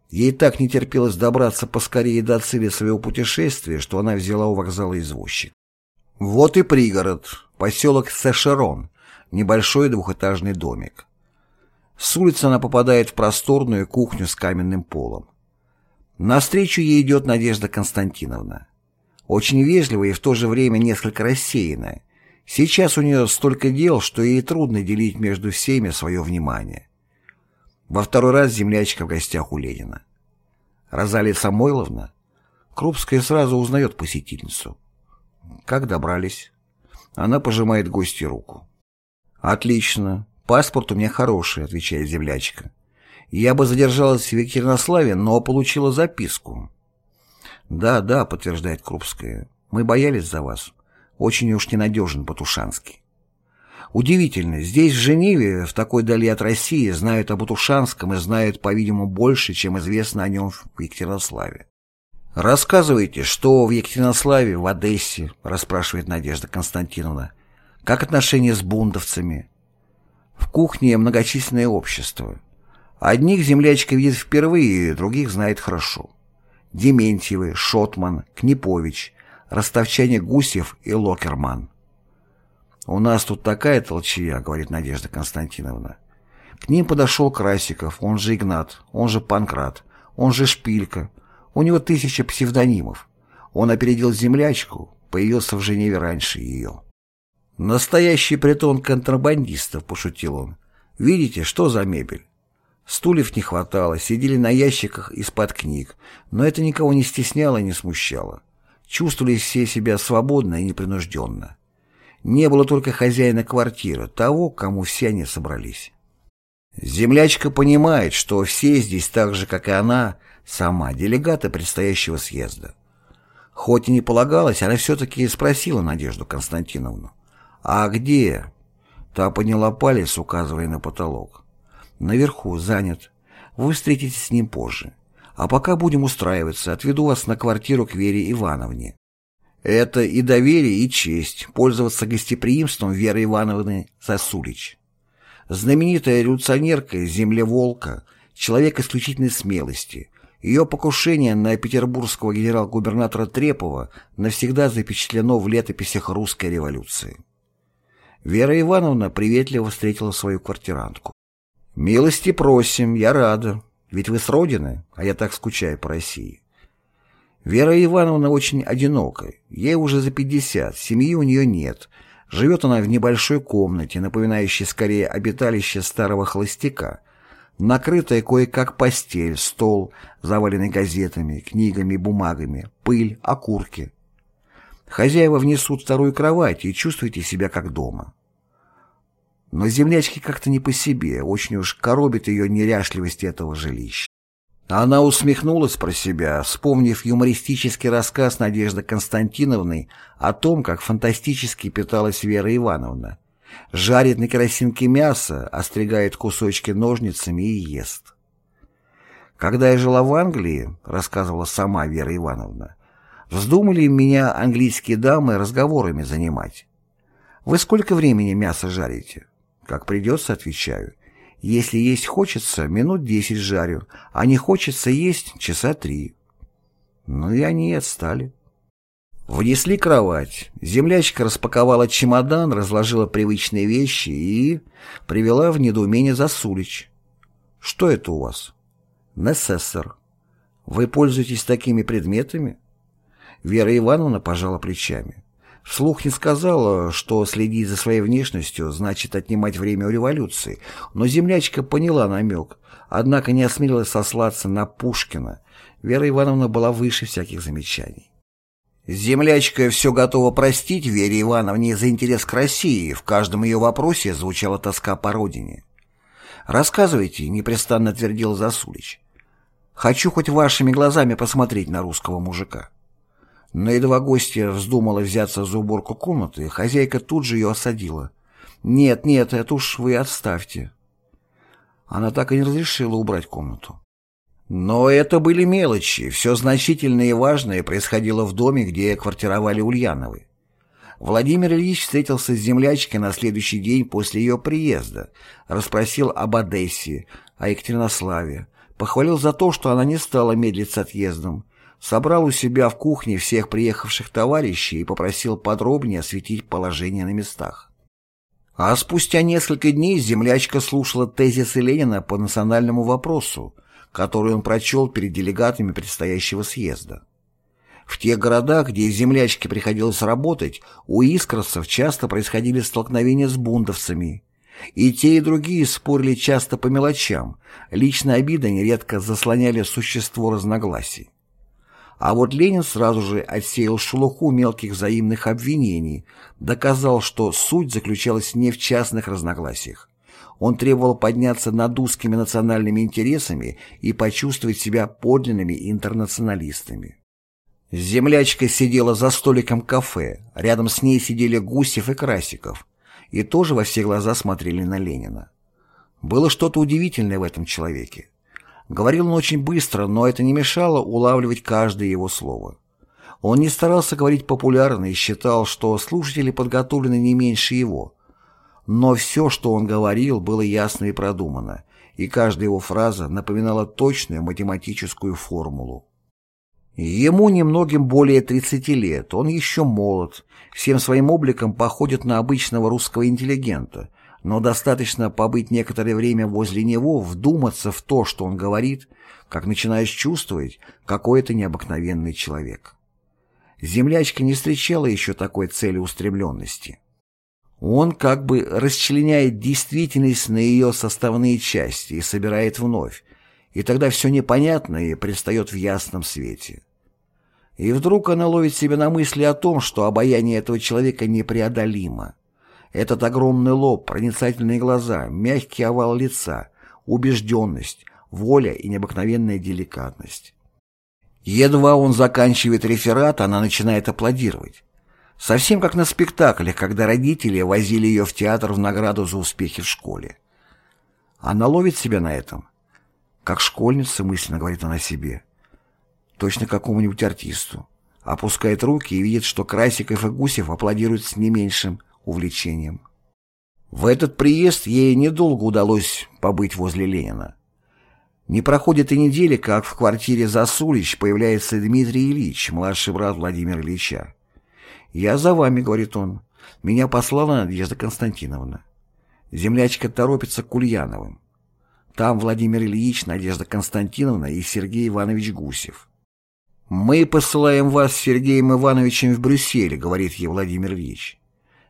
Ей так не терпелось добраться поскорее до цели своего путешествия, что она взяла у вокзала извозчик. Вот и пригород, поселок Сешерон, небольшой двухэтажный домик. С улицы она попадает в просторную кухню с каменным полом. Навстречу ей идет Надежда Константиновна. Очень вежливая и в то же время несколько рассеянная, Сейчас у нее столько дел, что ей трудно делить между всеми свое внимание. Во второй раз землячка в гостях у Ленина. Розалия Самойловна? Крупская сразу узнает посетительницу. Как добрались? Она пожимает гостье руку. «Отлично. Паспорт у меня хороший», — отвечает землячка. «Я бы задержалась в Екатеринославе, но получила записку». «Да, да», — подтверждает Крупская. «Мы боялись за вас. Очень уж ненадежен Батушанский». Удивительно, здесь, в Женеве, в такой дали от России, знают об Утушанском и знают, по-видимому, больше, чем известно о нем в Екатеринославе. «Рассказывайте, что в Екатеринославе, в Одессе?» – расспрашивает Надежда Константиновна. «Как отношения с бундовцами?» В кухне многочисленное общество. Одних землячка видит впервые, других знает хорошо. Дементьевы, Шотман, Книпович, ростовчане Гусев и Локерман. «У нас тут такая толчья», — говорит Надежда Константиновна. К ним подошел Красиков, он же Игнат, он же Панкрат, он же Шпилька. У него тысяча псевдонимов. Он опередил землячку, появился в Женеве раньше ее. «Настоящий притон контрабандистов», — пошутил он. «Видите, что за мебель?» Стульев не хватало, сидели на ящиках из-под книг, но это никого не стесняло и не смущало. Чувствовали все себя свободно и непринужденно. Не было только хозяина квартиры, того, кому все они собрались. Землячка понимает, что все здесь так же, как и она, сама, делегаты предстоящего съезда. Хоть и не полагалось, она все-таки спросила Надежду Константиновну. «А где?» Та подняла палец, указывая на потолок. «Наверху, занят. Вы встретитесь с ним позже. А пока будем устраиваться, отведу вас на квартиру к Вере Ивановне. Это и доверие, и честь пользоваться гостеприимством Веры Ивановны Сосулич. Знаменитая революционерка, землеволка, человек исключительной смелости. Ее покушение на петербургского генерал-губернатора Трепова навсегда запечатлено в летописях русской революции. Вера Ивановна приветливо встретила свою квартирантку. «Милости просим, я рада. Ведь вы с родины, а я так скучаю по России. Вера Ивановна очень одинокая, ей уже за 50, семьи у нее нет. Живет она в небольшой комнате, напоминающей скорее обиталище старого холостяка. Накрытая кое-как постель, стол, заваленный газетами, книгами, бумагами, пыль, окурки. Хозяева внесут вторую кровать и чувствуете себя как дома. Но землячке как-то не по себе, очень уж коробит ее неряшливость этого жилища. Она усмехнулась про себя, вспомнив юмористический рассказ Надежды Константиновны о том, как фантастически питалась Вера Ивановна. Жарит на керосинке мясо, остригает кусочки ножницами и ест. «Когда я жила в Англии, — рассказывала сама Вера Ивановна, — вздумали меня английские дамы разговорами занимать. Вы сколько времени мясо жарите? Как придется, отвечаю. Если есть хочется, минут десять жарю, а не хочется есть часа три. Ну и они и отстали. Внесли кровать. Землячка распаковала чемодан, разложила привычные вещи и привела в недоумение Засулич. «Что это у вас?» «Несессор». «Вы пользуетесь такими предметами?» Вера Ивановна пожала плечами. Вслух не сказала, что следить за своей внешностью значит отнимать время у революции, но землячка поняла намек, однако не осмелилась сослаться на Пушкина. Вера Ивановна была выше всяких замечаний. Землячка все готова простить Вере Ивановне за интерес к России, в каждом ее вопросе звучала тоска по родине. «Рассказывайте», — непрестанно твердил Засулич. «Хочу хоть вашими глазами посмотреть на русского мужика». Но едва гостья вздумала взяться за уборку комнаты, хозяйка тут же ее осадила. «Нет, нет, это уж вы отставьте». Она так и не разрешила убрать комнату. Но это были мелочи, все значительное и важное происходило в доме, где квартировали Ульяновы. Владимир Ильич встретился с землячкой на следующий день после ее приезда, расспросил об Одессе, о Екатеринославе, похвалил за то, что она не стала медлить с отъездом, собрал у себя в кухне всех приехавших товарищей и попросил подробнее осветить положение на местах. А спустя несколько дней землячка слушала тезисы Ленина по национальному вопросу, который он прочел перед делегатами предстоящего съезда. В тех городах, где землячке приходилось работать, у искросов часто происходили столкновения с бундовцами. И те, и другие спорили часто по мелочам, личные обиды нередко заслоняли существо разногласий. А вот Ленин сразу же отсеял шелуху мелких взаимных обвинений, доказал, что суть заключалась не в частных разногласиях. Он требовал подняться над узкими национальными интересами и почувствовать себя подлинными интернационалистами. Землячка сидела за столиком кафе, рядом с ней сидели Гусев и Красиков, и тоже во все глаза смотрели на Ленина. Было что-то удивительное в этом человеке. Говорил он очень быстро, но это не мешало улавливать каждое его слово. Он не старался говорить популярно и считал, что слушатели подготовлены не меньше его. Но все, что он говорил, было ясно и продумано, и каждая его фраза напоминала точную математическую формулу. Ему немногим более 30 лет, он еще молод, всем своим обликом походит на обычного русского интеллигента, но достаточно побыть некоторое время возле него, вдуматься в то, что он говорит, как начинаешь чувствовать, какой это необыкновенный человек. Землячка не встречала еще такой целеустремленности. Он как бы расчленяет действительность на ее составные части и собирает вновь, и тогда все непонятное предстает в ясном свете. И вдруг она ловит себя на мысли о том, что обаяние этого человека непреодолимо. Этот огромный лоб, проницательные глаза, мягкий овал лица, убежденность, воля и необыкновенная деликатность. Едва он заканчивает реферат, она начинает аплодировать. Совсем как на спектаклях, когда родители возили ее в театр в награду за успехи в школе. Она ловит себя на этом. Как школьница, мысленно говорит она себе. Точно какому-нибудь артисту. Опускает руки и видит, что Красиков и Гусев аплодируют с не меньшим увлечением. В этот приезд ей недолго удалось побыть возле Ленина. Не проходит и недели, как в квартире Засулич появляется Дмитрий Ильич, младший брат Владимира Ильича. «Я за вами», — говорит он. «Меня послала Надежда Константиновна». Землячка торопится к Ульяновым. Там Владимир Ильич, Надежда Константиновна и Сергей Иванович Гусев. «Мы посылаем вас с Сергеем Ивановичем в Брюссель», — говорит ей Владимир Ильич.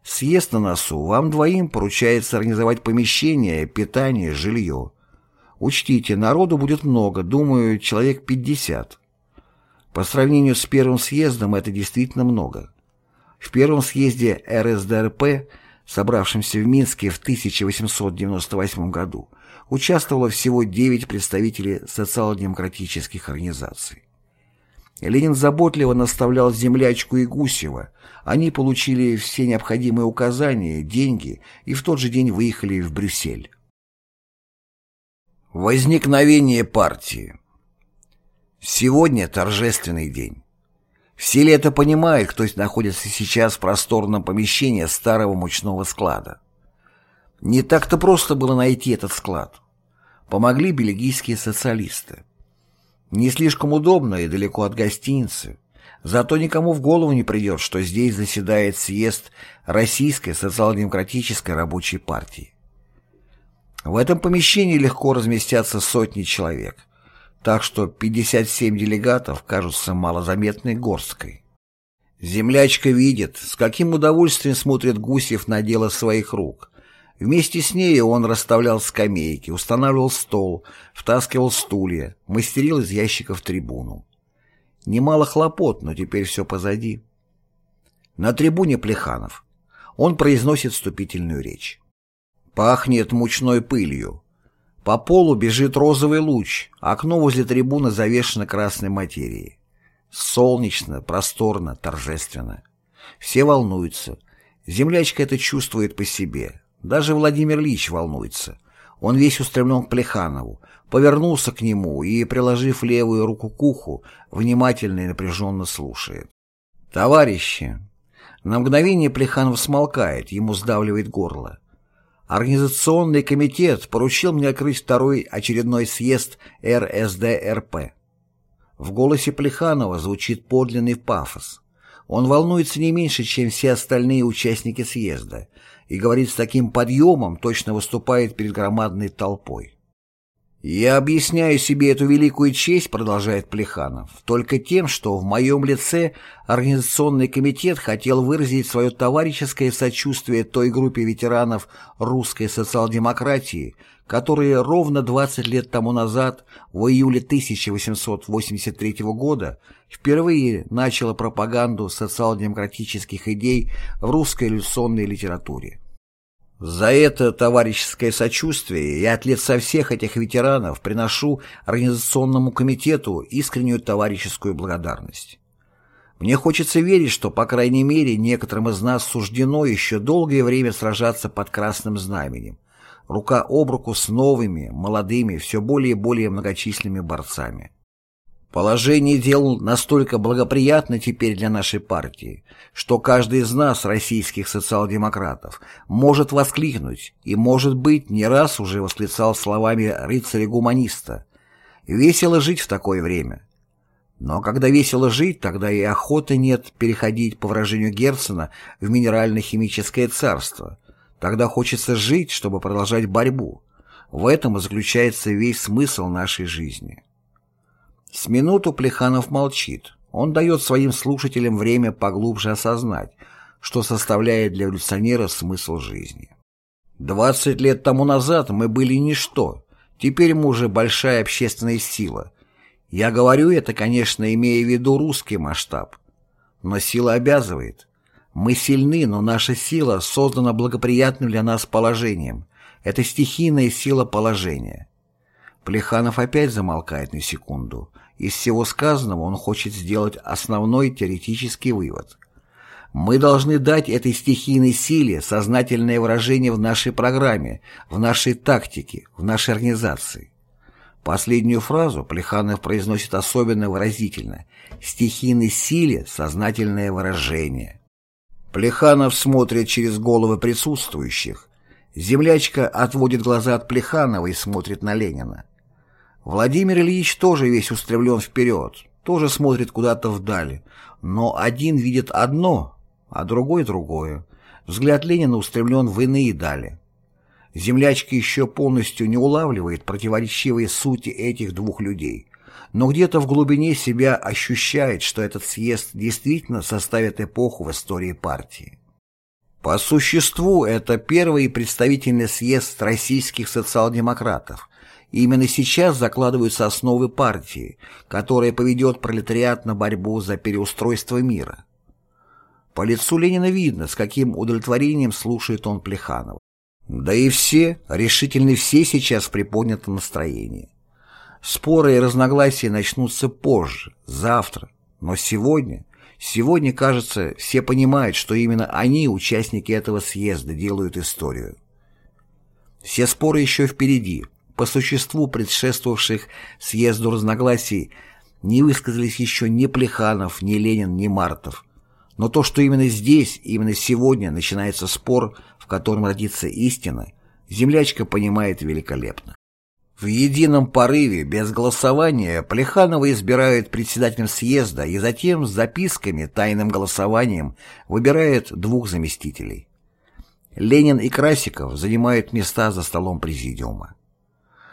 Съезд на носу, вам двоим поручается организовать помещение, питание, жилье. Учтите, народу будет много, думаю, человек 50. По сравнению с первым съездом это действительно много. В первом съезде РСДРП, собравшемся в Минске в 1898 году, участвовало всего 9 представителей социал-демократических организаций. Ленин заботливо наставлял землячку и Гусева. Они получили все необходимые указания, деньги и в тот же день выехали в Брюссель. Возникновение партии Сегодня торжественный день. Все ли это понимают, кто находится сейчас в просторном помещении старого мучного склада? Не так-то просто было найти этот склад. Помогли бельгийские социалисты. Не слишком удобно и далеко от гостиницы. Зато никому в голову не придет, что здесь заседает съезд Российской социал-демократической рабочей партии. В этом помещении легко разместятся сотни человек, так что 57 делегатов кажутся малозаметной горсткой. Землячка видит, с каким удовольствием смотрит Гусев на дело своих рук, Вместе с ней он расставлял скамейки, устанавливал стол, втаскивал стулья, мастерил из ящиков трибуну. Немало хлопот, но теперь все позади. На трибуне Плеханов. Он произносит вступительную речь. Пахнет мучной пылью. По полу бежит розовый луч, окно возле трибуны завешено красной материей. Солнечно, просторно, торжественно. Все волнуются. Землячка это чувствует по себе. Даже Владимир Ильич волнуется. Он весь устремлен к Плеханову, повернулся к нему и, приложив левую руку к уху, внимательно и напряженно слушает. «Товарищи!» На мгновение Плеханов смолкает, ему сдавливает горло. Организационный комитет поручил мне открыть второй очередной съезд РСДРП. В голосе Плеханова звучит подлинный пафос. Он волнуется не меньше, чем все остальные участники съезда, и говорит с таким подъемом, точно выступает перед громадной толпой. «Я объясняю себе эту великую честь», — продолжает Плеханов, «только тем, что в моем лице Организационный комитет хотел выразить свое товарищеское сочувствие той группе ветеранов русской социал-демократии, которое ровно 20 лет тому назад, в июле 1883 года, впервые начало пропаганду социал-демократических идей в русской революционной литературе. За это товарищеское сочувствие я от лица всех этих ветеранов приношу Организационному комитету искреннюю товарищескую благодарность. Мне хочется верить, что, по крайней мере, некоторым из нас суждено еще долгое время сражаться под красным знаменем, рука об руку с новыми, молодыми, все более и более многочисленными борцами. Положение дел настолько благоприятно теперь для нашей партии, что каждый из нас, российских социал-демократов, может воскликнуть и, может быть, не раз уже восклицал словами рыцаря-гуманиста «Весело жить в такое время». Но когда весело жить, тогда и охоты нет переходить, по выражению Герцена, в минерально-химическое царство. Тогда хочется жить, чтобы продолжать борьбу. В этом и заключается весь смысл нашей жизни. С минуту Плеханов молчит. Он дает своим слушателям время поглубже осознать, что составляет для революционера смысл жизни. Двадцать лет тому назад мы были ничто, теперь мы уже большая общественная сила – я говорю это, конечно, имея в виду русский масштаб. Но сила обязывает. Мы сильны, но наша сила создана благоприятным для нас положением. Это стихийная сила положения. Плеханов опять замолкает на секунду. Из всего сказанного он хочет сделать основной теоретический вывод. Мы должны дать этой стихийной силе сознательное выражение в нашей программе, в нашей тактике, в нашей организации. Последнюю фразу Плеханов произносит особенно выразительно «стихийной силе сознательное выражение». Плеханов смотрит через головы присутствующих. Землячка отводит глаза от Плеханова и смотрит на Ленина. Владимир Ильич тоже весь устремлен вперед, тоже смотрит куда-то вдали, но один видит одно, а другой другое. Взгляд Ленина устремлен в иные дали. Землячка еще полностью не улавливает противоречивые сути этих двух людей, но где-то в глубине себя ощущает, что этот съезд действительно составит эпоху в истории партии. По существу это первый представительный съезд российских социал-демократов. Именно сейчас закладываются основы партии, которая поведет пролетариат на борьбу за переустройство мира. По лицу Ленина видно, с каким удовлетворением слушает он Плеханова. Да и все, решительно все сейчас в приподнятом настроении. Споры и разногласия начнутся позже, завтра, но сегодня, сегодня, кажется, все понимают, что именно они, участники этого съезда, делают историю. Все споры еще впереди, по существу предшествовавших съезду разногласий не высказались еще ни Плеханов, ни Ленин, ни Мартов. Но то, что именно здесь, именно сегодня начинается спор – в котором родится истина, землячка понимает великолепно. В едином порыве, без голосования, Плеханова избирают председателем съезда и затем с записками, тайным голосованием выбирает двух заместителей. Ленин и Красиков занимают места за столом президиума.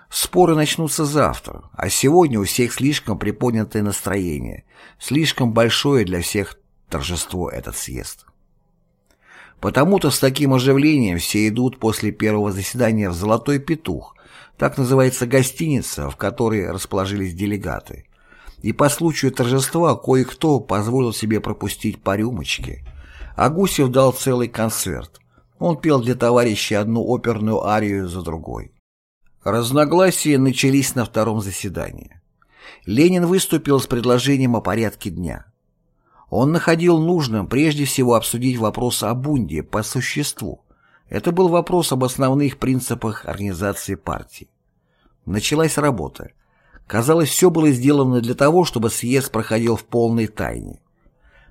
Споры начнутся завтра, а сегодня у всех слишком приподнятое настроение, слишком большое для всех торжество этот съезд. Потому-то с таким оживлением все идут после первого заседания в «Золотой петух», так называется гостиница, в которой расположились делегаты. И по случаю торжества кое-кто позволил себе пропустить по рюмочке. А Гусев дал целый концерт. Он пел для товарищей одну оперную арию за другой. Разногласия начались на втором заседании. Ленин выступил с предложением о порядке дня. Он находил нужным прежде всего обсудить вопрос о бунде по существу. Это был вопрос об основных принципах организации партии. Началась работа. Казалось, все было сделано для того, чтобы съезд проходил в полной тайне.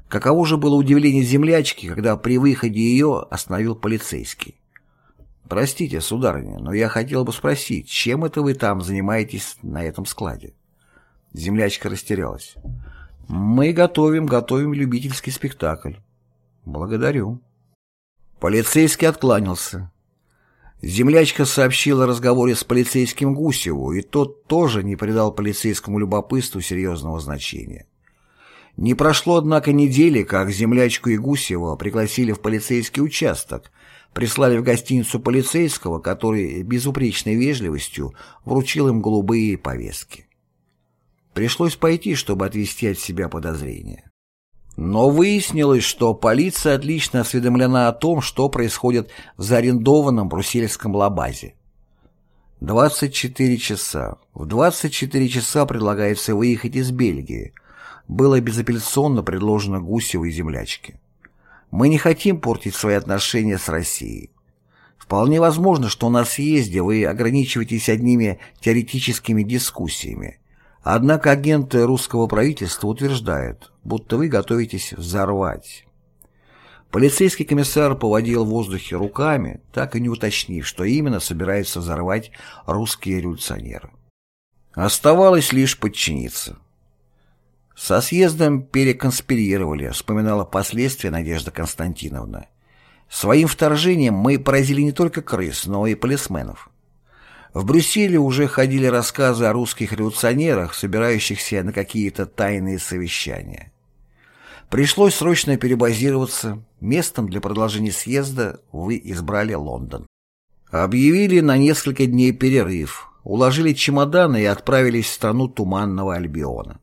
Каково же было удивление землячки, когда при выходе ее остановил полицейский. «Простите, сударыня, но я хотел бы спросить, чем это вы там занимаетесь на этом складе?» Землячка растерялась. Мы готовим, готовим любительский спектакль. Благодарю. Полицейский откланялся. Землячка сообщила о разговоре с полицейским Гусеву, и тот тоже не придал полицейскому любопытству серьезного значения. Не прошло, однако, недели, как землячку и Гусева пригласили в полицейский участок, прислали в гостиницу полицейского, который безупречной вежливостью вручил им голубые повестки. Пришлось пойти, чтобы отвести от себя подозрения. Но выяснилось, что полиция отлично осведомлена о том, что происходит в заарендованном брусельском лабазе. 24 часа. В 24 часа предлагается выехать из Бельгии. Было безапелляционно предложено Гусеву и землячке. Мы не хотим портить свои отношения с Россией. Вполне возможно, что на съезде вы ограничиваетесь одними теоретическими дискуссиями. Однако агенты русского правительства утверждают, будто вы готовитесь взорвать. Полицейский комиссар поводил в воздухе руками, так и не уточнив, что именно собираются взорвать русские революционеры. Оставалось лишь подчиниться. Со съездом переконспирировали, вспоминала последствия Надежда Константиновна. Своим вторжением мы поразили не только крыс, но и полисменов. В Брюсселе уже ходили рассказы о русских революционерах, собирающихся на какие-то тайные совещания. Пришлось срочно перебазироваться. Местом для продолжения съезда вы избрали Лондон. Объявили на несколько дней перерыв, уложили чемоданы и отправились в страну Туманного Альбиона.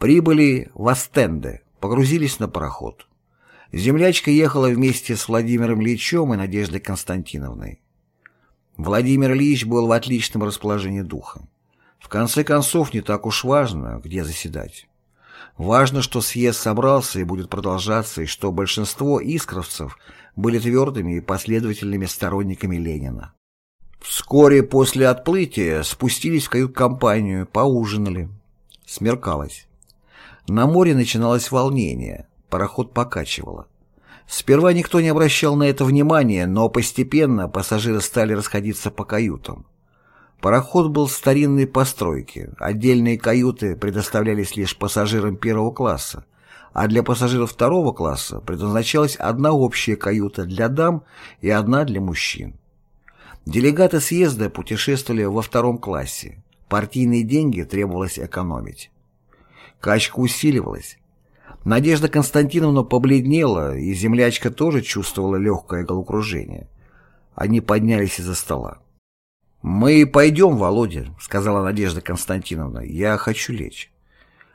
Прибыли в Астенде, погрузились на пароход. Землячка ехала вместе с Владимиром Ильичем и Надеждой Константиновной. Владимир Ильич был в отличном расположении духа. В конце концов, не так уж важно, где заседать. Важно, что съезд собрался и будет продолжаться, и что большинство искровцев были твердыми и последовательными сторонниками Ленина. Вскоре после отплытия спустились в кают-компанию, поужинали. Смеркалось. На море начиналось волнение, пароход покачивало. Сперва никто не обращал на это внимания, но постепенно пассажиры стали расходиться по каютам. Пароход был старинной постройки, отдельные каюты предоставлялись лишь пассажирам первого класса, а для пассажиров второго класса предназначалась одна общая каюта для дам и одна для мужчин. Делегаты съезда путешествовали во втором классе, партийные деньги требовалось экономить. Качка усиливалась. Надежда Константиновна побледнела, и землячка тоже чувствовала легкое головокружение. Они поднялись из-за стола. «Мы пойдем, Володя», — сказала Надежда Константиновна. «Я хочу лечь».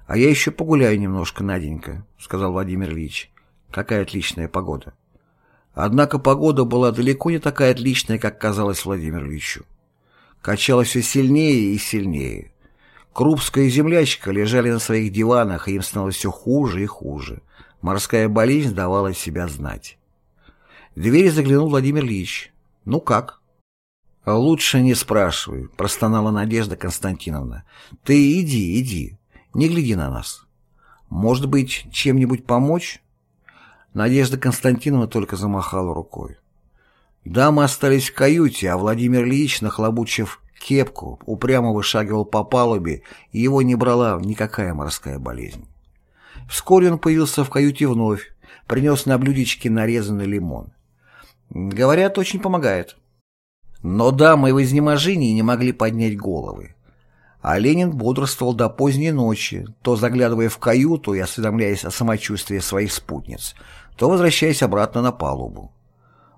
«А я еще погуляю немножко, Наденька», — сказал Владимир Ильич. «Какая отличная погода». Однако погода была далеко не такая отличная, как казалось Владимиру Ильичу. Качало все сильнее и сильнее. Крупская землячка лежали на своих диванах, и им становилось все хуже и хуже. Морская болезнь давала себя знать. В дверь заглянул Владимир Ильич. «Ну как?» «Лучше не спрашивай», — простонала Надежда Константиновна. «Ты иди, иди, не гляди на нас. Может быть, чем-нибудь помочь?» Надежда Константиновна только замахала рукой. Дамы остались в каюте, а Владимир Ильич, нахлобучив кепку, упрямо вышагивал по палубе, и его не брала никакая морская болезнь. Вскоре он появился в каюте вновь, принес на блюдечке нарезанный лимон. «Говорят, очень помогает». Но дамы в изнеможении не могли поднять головы. А Ленин бодрствовал до поздней ночи, то заглядывая в каюту и осведомляясь о самочувствии своих спутниц, то возвращаясь обратно на палубу.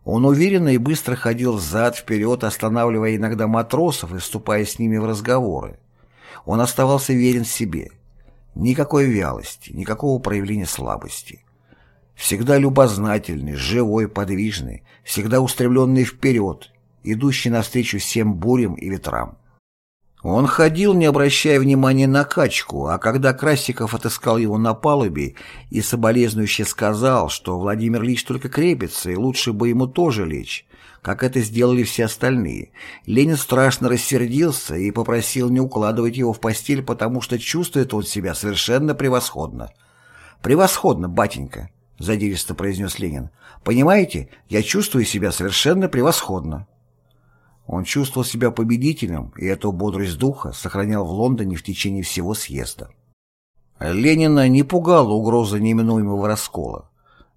Он уверенно и быстро ходил взад-вперед, останавливая иногда матросов и вступая с ними в разговоры. Он оставался верен себе. Никакой вялости, никакого проявления слабости. Всегда любознательный, живой, подвижный, всегда устремленный вперед, идущий навстречу всем бурям и ветрам. Он ходил, не обращая внимания на качку, а когда Красиков отыскал его на палубе и соболезнующе сказал, что Владимир Ильич только крепится и лучше бы ему тоже лечь, как это сделали все остальные, Ленин страшно рассердился и попросил не укладывать его в постель, потому что чувствует он себя совершенно превосходно. «Превосходно, батенька», — задиристо произнес Ленин. «Понимаете, я чувствую себя совершенно превосходно». Он чувствовал себя победителем, и эту бодрость духа сохранял в Лондоне в течение всего съезда. Ленина не пугала угроза неминуемого раскола.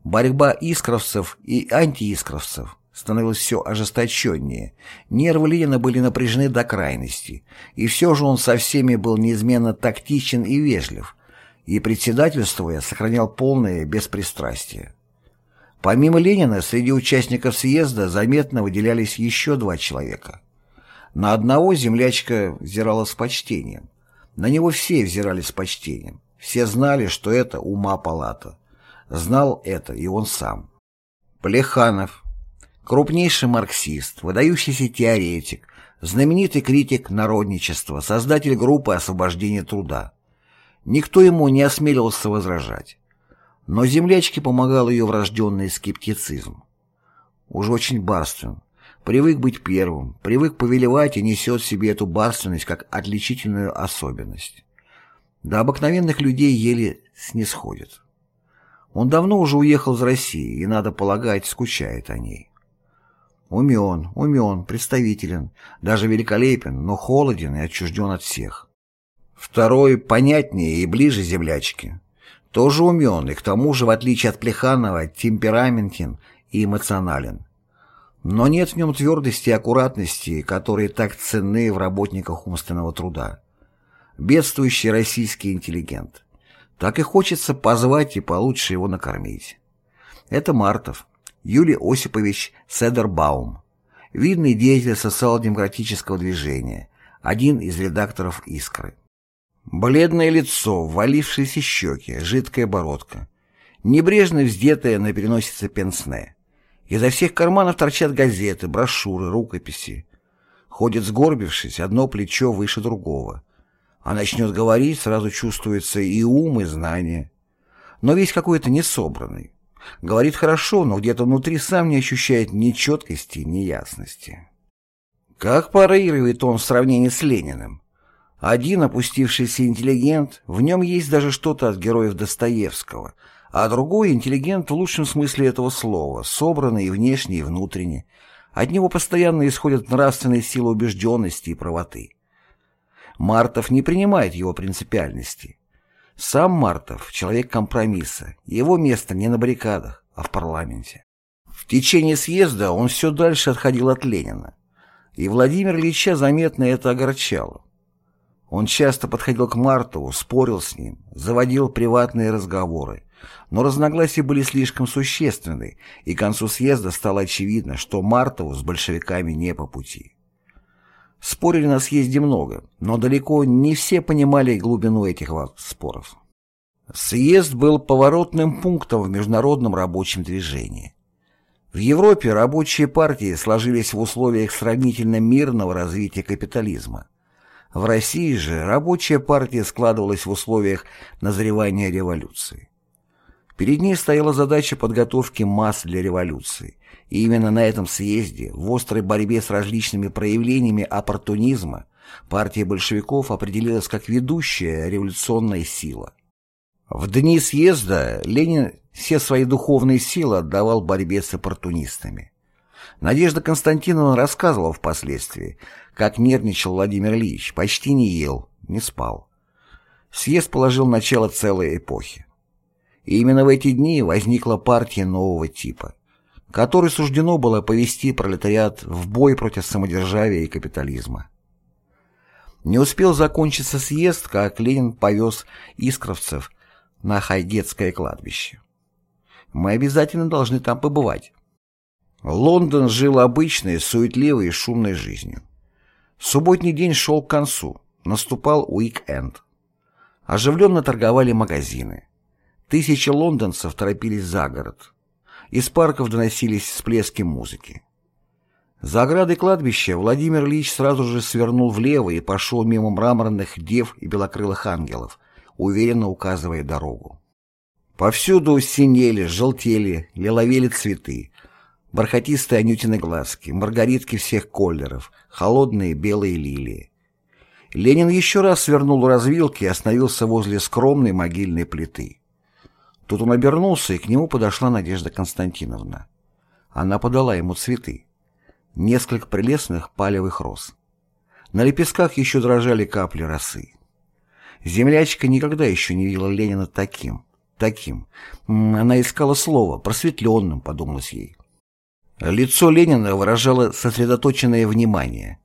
Борьба искровцев и антиискровцев становилась все ожесточеннее. Нервы Ленина были напряжены до крайности, и все же он со всеми был неизменно тактичен и вежлив, и, председательствуя, сохранял полное беспристрастие. Помимо Ленина, среди участников съезда заметно выделялись еще два человека. На одного землячка взирала с почтением. На него все взирали с почтением. Все знали, что это ума палата. Знал это и он сам. Плеханов, крупнейший марксист, выдающийся теоретик, знаменитый критик народничества, создатель группы освобождения труда. Никто ему не осмелился возражать. Но землячке помогал ее врожденный скептицизм. Уж очень барствен, привык быть первым, привык повелевать и несет в себе эту барственность как отличительную особенность. До обыкновенных людей еле снисходит. Он давно уже уехал из России и, надо полагать, скучает о ней. Умен, умен, представителен, даже великолепен, но холоден и отчужден от всех. Второй понятнее и ближе землячки. Тоже умен и к тому же, в отличие от Плеханова, темпераментен и эмоционален. Но нет в нем твердости и аккуратности, которые так ценны в работниках умственного труда. Бедствующий российский интеллигент. Так и хочется позвать и получше его накормить. Это Мартов, Юлий Осипович Седербаум, видный деятель социал-демократического движения, один из редакторов «Искры». Бледное лицо, валившиеся щеки, жидкая бородка, небрежно вздетая на переносице пенсне. Изо всех карманов торчат газеты, брошюры, рукописи. Ходит сгорбившись, одно плечо выше другого. А начнет говорить, сразу чувствуется и ум, и знание. Но весь какой-то несобранный. Говорит хорошо, но где-то внутри сам не ощущает ни четкости, ни ясности. Как парирует он в сравнении с Лениным? Один опустившийся интеллигент, в нем есть даже что-то от героев Достоевского, а другой интеллигент в лучшем смысле этого слова, собранный и внешне, и внутренне. От него постоянно исходят нравственные силы убежденности и правоты. Мартов не принимает его принципиальности. Сам Мартов – человек компромисса, его место не на баррикадах, а в парламенте. В течение съезда он все дальше отходил от Ленина, и Владимир Ильича заметно это огорчало. Он часто подходил к Мартову, спорил с ним, заводил приватные разговоры, но разногласия были слишком существенны, и к концу съезда стало очевидно, что Мартову с большевиками не по пути. Спорили на съезде много, но далеко не все понимали глубину этих споров. Съезд был поворотным пунктом в международном рабочем движении. В Европе рабочие партии сложились в условиях сравнительно мирного развития капитализма. В России же рабочая партия складывалась в условиях назревания революции. Перед ней стояла задача подготовки масс для революции, и именно на этом съезде, в острой борьбе с различными проявлениями оппортунизма, партия большевиков определилась как ведущая революционная сила. В дни съезда Ленин все свои духовные силы отдавал борьбе с оппортунистами. Надежда Константиновна рассказывала впоследствии, как нервничал Владимир Ильич, почти не ел, не спал. Съезд положил начало целой эпохи. И именно в эти дни возникла партия нового типа, которой суждено было повести пролетариат в бой против самодержавия и капитализма. Не успел закончиться съезд, как Ленин повез искровцев на Хайгетское кладбище. Мы обязательно должны там побывать. Лондон жил обычной, суетливой и шумной жизнью. Субботний день шел к концу, наступал уик-энд. Оживленно торговали магазины. Тысячи лондонцев торопились за город. Из парков доносились всплески музыки. За оградой кладбища Владимир Ильич сразу же свернул влево и пошел мимо мраморных дев и белокрылых ангелов, уверенно указывая дорогу. Повсюду синели, желтели, лиловели цветы, Бархатистые анютины глазки, маргаритки всех колеров, холодные белые лилии. Ленин еще раз свернул развилки и остановился возле скромной могильной плиты. Тут он обернулся, и к нему подошла Надежда Константиновна. Она подала ему цветы. Несколько прелестных палевых роз. На лепестках еще дрожали капли росы. Землячка никогда еще не видела Ленина таким. Таким. Она искала слово, просветленным, подумалось ей. Лицо Ленина выражало сосредоточенное внимание.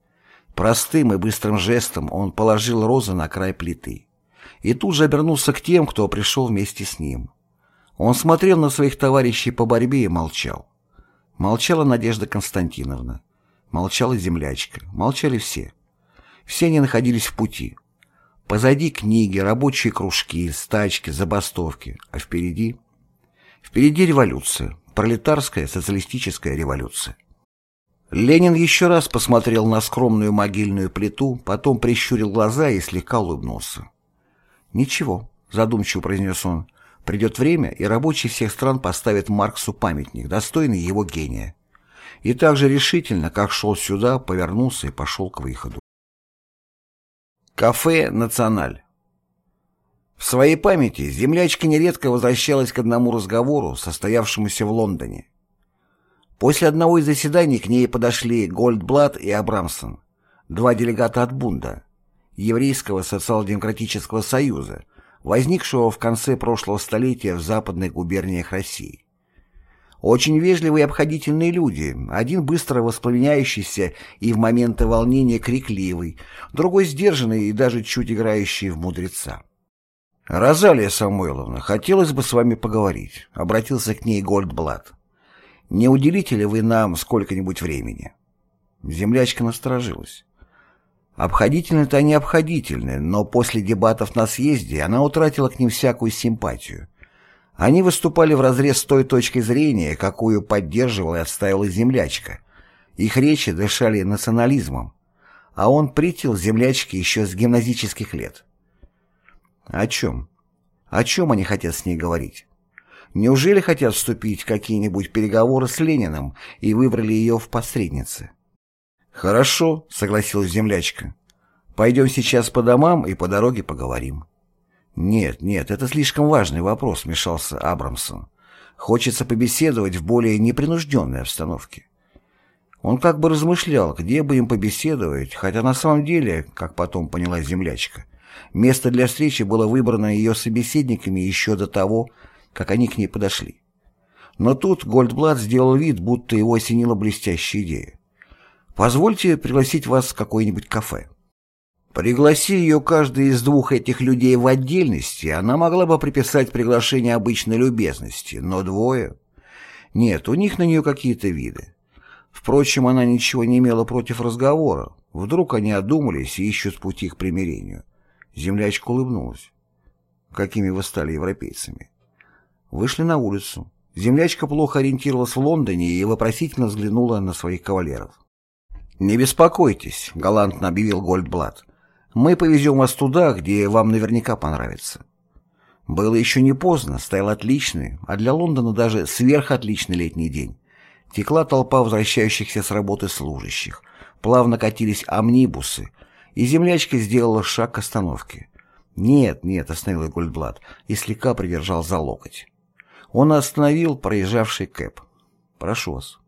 Простым и быстрым жестом он положил розы на край плиты. И тут же обернулся к тем, кто пришел вместе с ним. Он смотрел на своих товарищей по борьбе и молчал. Молчала Надежда Константиновна. Молчала землячка. Молчали все. Все они находились в пути. Позади книги, рабочие кружки, стачки, забастовки. А впереди... Впереди революция. Пролетарская социалистическая революция. Ленин еще раз посмотрел на скромную могильную плиту, потом прищурил глаза и слегка улыбнулся. «Ничего», — задумчиво произнес он, — «придет время, и рабочие всех стран поставят Марксу памятник, достойный его гения». И так же решительно, как шел сюда, повернулся и пошел к выходу. Кафе «Националь». В своей памяти землячка нередко возвращалась к одному разговору, состоявшемуся в Лондоне. После одного из заседаний к ней подошли Гольдблат и Абрамсон, два делегата от Бунда, Еврейского социал-демократического союза, возникшего в конце прошлого столетия в западных губерниях России. Очень вежливые и обходительные люди, один быстро воспламеняющийся и в моменты волнения крикливый, другой сдержанный и даже чуть играющий в мудреца. «Розалия Самойловна, хотелось бы с вами поговорить», — обратился к ней Гольдблат. Не уделите ли вы нам сколько-нибудь времени?» Землячка насторожилась. Обходительны-то они обходительны, но после дебатов на съезде она утратила к ним всякую симпатию. Они выступали вразрез с той точкой зрения, какую поддерживала и отстаивала землячка. Их речи дышали национализмом, а он притил землячке еще с гимназических лет. О чем? О чем они хотят с ней говорить? Неужели хотят вступить в какие-нибудь переговоры с Лениным и выбрали ее в посреднице? «Хорошо», — согласилась землячка. «Пойдем сейчас по домам и по дороге поговорим». «Нет, нет, это слишком важный вопрос», — вмешался Абрамсон. «Хочется побеседовать в более непринужденной обстановке». Он как бы размышлял, где бы им побеседовать, хотя на самом деле, как потом поняла землячка, место для встречи было выбрано ее собеседниками еще до того, как они к ней подошли. Но тут Гольдблат сделал вид, будто его осенила блестящая идея. «Позвольте пригласить вас в какое-нибудь кафе». Пригласи ее каждый из двух этих людей в отдельности, она могла бы приписать приглашение обычной любезности, но двое... Нет, у них на нее какие-то виды. Впрочем, она ничего не имела против разговора. Вдруг они одумались и ищут пути к примирению. Землячка улыбнулась. Какими вы стали европейцами? Вышли на улицу. Землячка плохо ориентировалась в Лондоне и вопросительно взглянула на своих кавалеров. «Не беспокойтесь», — галантно объявил Гольдблат. «Мы повезем вас туда, где вам наверняка понравится». Было еще не поздно, стоял отличный, а для Лондона даже сверхотличный летний день. Текла толпа возвращающихся с работы служащих. Плавно катились амнибусы, и землячка сделала шаг к остановке. «Нет, нет», — остановил Гольдблат и слегка придержал за локоть. Он остановил проезжавший кэб. «Прошу вас».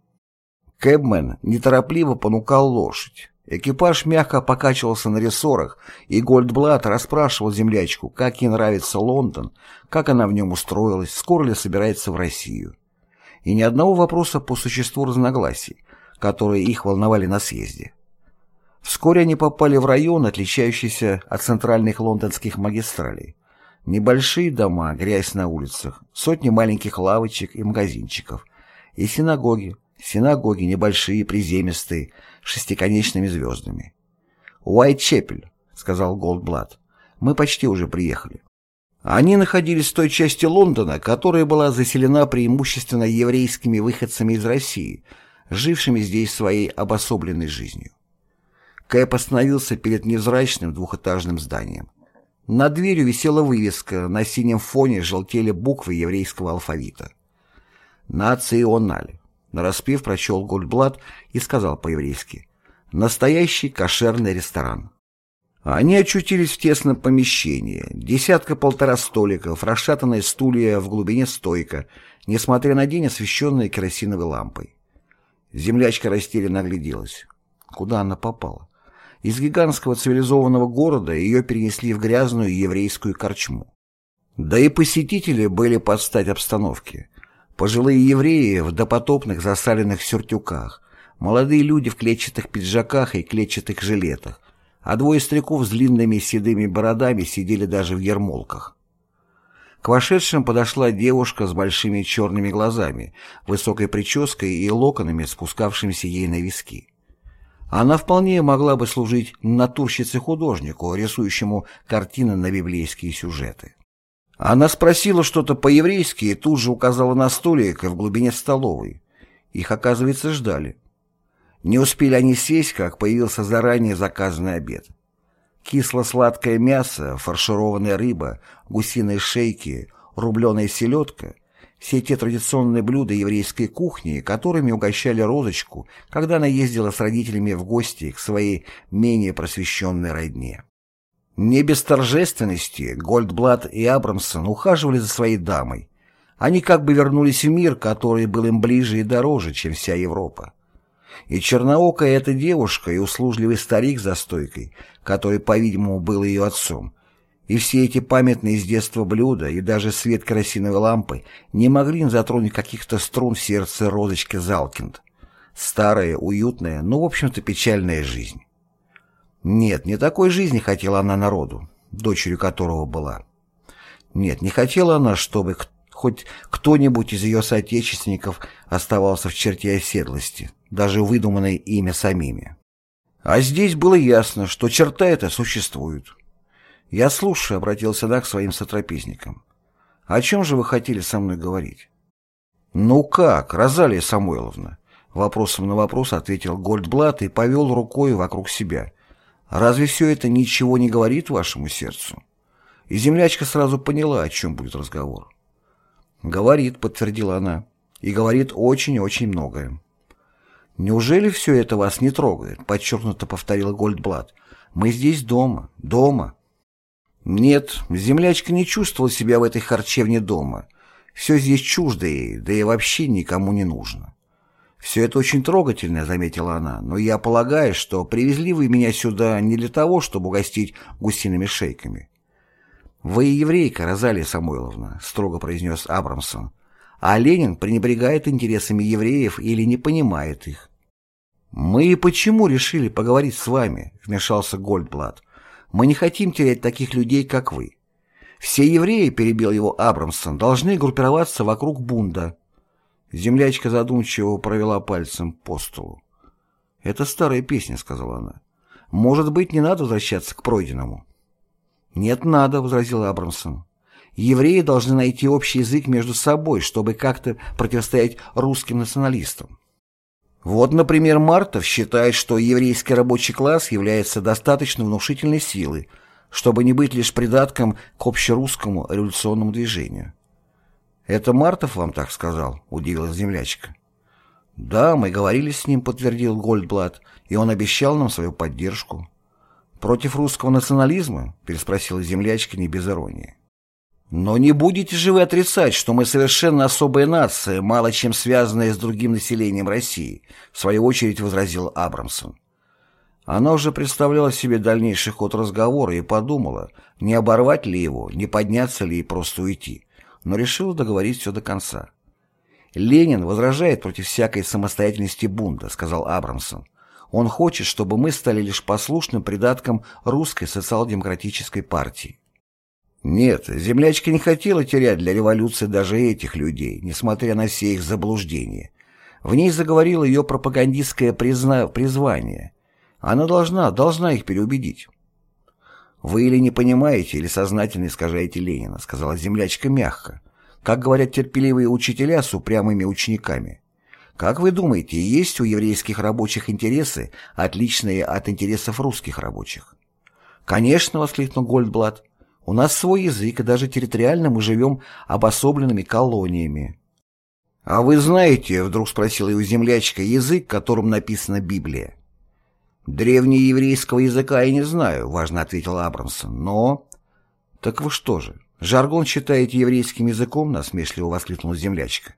Кэбмен неторопливо понукал лошадь. Экипаж мягко покачивался на рессорах, и Гольдблат расспрашивал землячку, как ей нравится Лондон, как она в нем устроилась, скоро ли собирается в Россию. И ни одного вопроса по существу разногласий, которые их волновали на съезде. Вскоре они попали в район, отличающийся от центральных лондонских магистралей. Небольшие дома, грязь на улицах, сотни маленьких лавочек и магазинчиков. И синагоги. Синагоги небольшие, приземистые, шестиконечными звездами. «Уайт-Чепель», — сказал Голдблат. «Мы почти уже приехали». Они находились в той части Лондона, которая была заселена преимущественно еврейскими выходцами из России, жившими здесь своей обособленной жизнью. Кэп остановился перед невзрачным двухэтажным зданием. Над дверью висела вывеска, на синем фоне желтели буквы еврейского алфавита. «Националь». Нараспев прочел Гольдблат и сказал по-еврейски «Настоящий кошерный ресторан». Они очутились в тесном помещении. Десятка-полтора столиков, расшатанные стулья в глубине стойка, несмотря на день, освещенные керосиновой лампой. Землячка растерянно огляделась. Куда она попала? Из гигантского цивилизованного города ее перенесли в грязную еврейскую корчму. Да и посетители были под стать обстановке. Пожилые евреи в допотопных засаленных сюртюках, молодые люди в клетчатых пиджаках и клетчатых жилетах, а двое стариков с длинными седыми бородами сидели даже в ермолках. К вошедшим подошла девушка с большими черными глазами, высокой прической и локонами, спускавшимися ей на виски. Она вполне могла бы служить натурщице-художнику, рисующему картины на библейские сюжеты. Она спросила что-то по-еврейски и тут же указала на столик в глубине столовой. Их, оказывается, ждали. Не успели они сесть, как появился заранее заказанный обед. Кисло-сладкое мясо, фаршированная рыба, гусиные шейки, рубленая селедка — все те традиционные блюда еврейской кухни, которыми угощали Розочку, когда она ездила с родителями в гости к своей менее просвещенной родне. Не без торжественности Гольдблат и Абрамсон ухаживали за своей дамой. Они как бы вернулись в мир, который был им ближе и дороже, чем вся Европа. И черноокая эта девушка, и услужливый старик за стойкой, который, по-видимому, был ее отцом, и все эти памятные с детства блюда, и даже свет керосиновой лампы не могли затронуть каких-то струн в сердце розочки Залкинд. Старая, уютная, но, в общем-то, печальная жизнь. Нет, не такой жизни хотела она народу, дочерью которого была. Нет, не хотела она, чтобы хоть кто-нибудь из ее соотечественников оставался в черте оседлости, даже выдуманной имя самими. А здесь было ясно, что черта эта существует. «Я слушаю», — обратился она к своим сотрапезникам. «О чем же вы хотели со мной говорить?» «Ну как, Розалия Самойловна?» Вопросом на вопрос ответил Гольдблат и повел рукой вокруг себя. «Разве все это ничего не говорит вашему сердцу?» И землячка сразу поняла, о чем будет разговор. «Говорит», — подтвердила она, — «и говорит очень-очень многое». «Неужели все это вас не трогает?» — подчеркнуто повторила Гольдблат. «Мы здесь дома, дома». Нет, землячка не чувствовала себя в этой харчевне дома. Все здесь чуждо ей, да и вообще никому не нужно. «Все это очень трогательно», — заметила она, «но я полагаю, что привезли вы меня сюда не для того, чтобы угостить гусиными шейками». «Вы еврейка, Розалия Самойловна», — строго произнес Абрамсон. «А Ленин пренебрегает интересами евреев или не понимает их». «Мы и почему решили поговорить с вами?» — вмешался Гольдблат. Мы не хотим терять таких людей, как вы. Все евреи, перебил его Абрамсон, должны группироваться вокруг Бунда. Землячка задумчиво провела пальцем по столу. «Это старая песня», — сказала она. «Может быть, не надо возвращаться к пройденному?» «Нет, надо», — возразил Абрамсон. «Евреи должны найти общий язык между собой, чтобы как-то противостоять русским националистам. Вот, например, Мартов считает, что еврейский рабочий класс является достаточно внушительной силой, чтобы не быть лишь придатком к общерусскому революционному движению. «Это Мартов вам так сказал?» – удивилась землячка. «Да, мы говорили с ним», – подтвердил Гольдблат, – «и он обещал нам свою поддержку». «Против русского национализма?» – переспросила землячка не без иронии. Но не будете же вы отрицать, что мы совершенно особая нация, мало чем связанная с другим населением России, в свою очередь возразил Абрамсон. Она уже представляла себе дальнейший ход разговора и подумала, не оборвать ли его, не подняться ли и просто уйти, но решила договорить все до конца. «Ленин возражает против всякой самостоятельности бунта», — сказал Абрамсон. «Он хочет, чтобы мы стали лишь послушным придатком русской социал-демократической партии». Нет, землячка не хотела терять для революции даже этих людей, несмотря на все их заблуждения. В ней заговорило ее пропагандистское призна... призвание. Она должна, должна их переубедить. «Вы или не понимаете, или сознательно искажаете Ленина», — сказала землячка мягко. «Как говорят терпеливые учителя с упрямыми учениками. Как вы думаете, есть у еврейских рабочих интересы, отличные от интересов русских рабочих?» «Конечно», — воскликнул Гольдблат. У нас свой язык, и даже территориально мы живем обособленными колониями. «А вы знаете, — вдруг спросила его землячка, — язык, которым написана Библия?» «Древнееврейского языка я не знаю», — важно ответил Абрамсон, — «но...» «Так вы что же, жаргон считаете еврейским языком?» — насмешливо воскликнула землячка.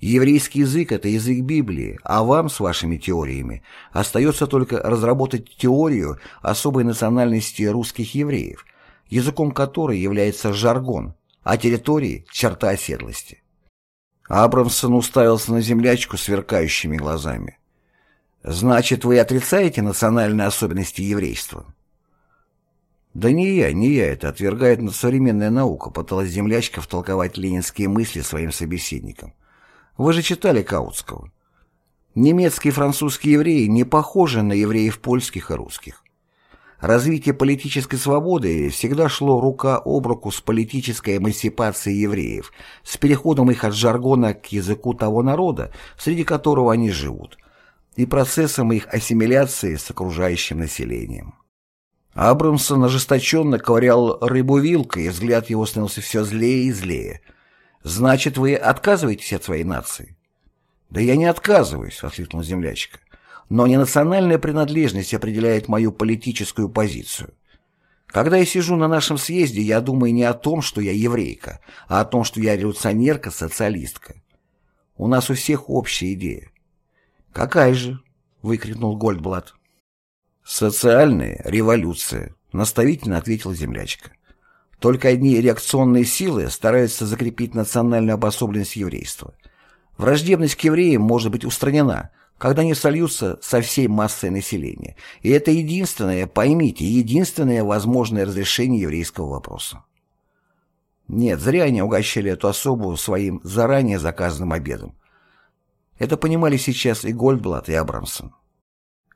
«Еврейский язык — это язык Библии, а вам с вашими теориями остается только разработать теорию особой национальности русских евреев, языком которой является жаргон, а территории — черта оседлости. Абрамсон уставился на землячку сверкающими глазами. «Значит, вы отрицаете национальные особенности еврейства?» «Да не я, не я, это отвергает современная наука», пыталась землячка втолковать ленинские мысли своим собеседникам. «Вы же читали Каутского. Немецкие и французские евреи не похожи на евреев польских и русских. Развитие политической свободы всегда шло рука об руку с политической эмансипацией евреев, с переходом их от жаргона к языку того народа, среди которого они живут, и процессом их ассимиляции с окружающим населением. Абрамсон ожесточенно ковырял рыбу вилкой, и взгляд его становился все злее и злее. «Значит, вы отказываетесь от своей нации?» «Да я не отказываюсь», — воскликнул землячка. «Но не национальная принадлежность определяет мою политическую позицию. Когда я сижу на нашем съезде, я думаю не о том, что я еврейка, а о том, что я революционерка-социалистка. У нас у всех общая идея». «Какая же?» — выкрикнул Гольдблат. «Социальная революция», — наставительно ответила землячка. «Только одни реакционные силы стараются закрепить национальную обособленность еврейства. Враждебность к евреям может быть устранена, когда они сольются со всей массой населения. И это единственное, поймите, единственное возможное разрешение еврейского вопроса». Нет, зря они угощали эту особу своим заранее заказанным обедом. Это понимали сейчас и Гольдблат, и Абрамсон.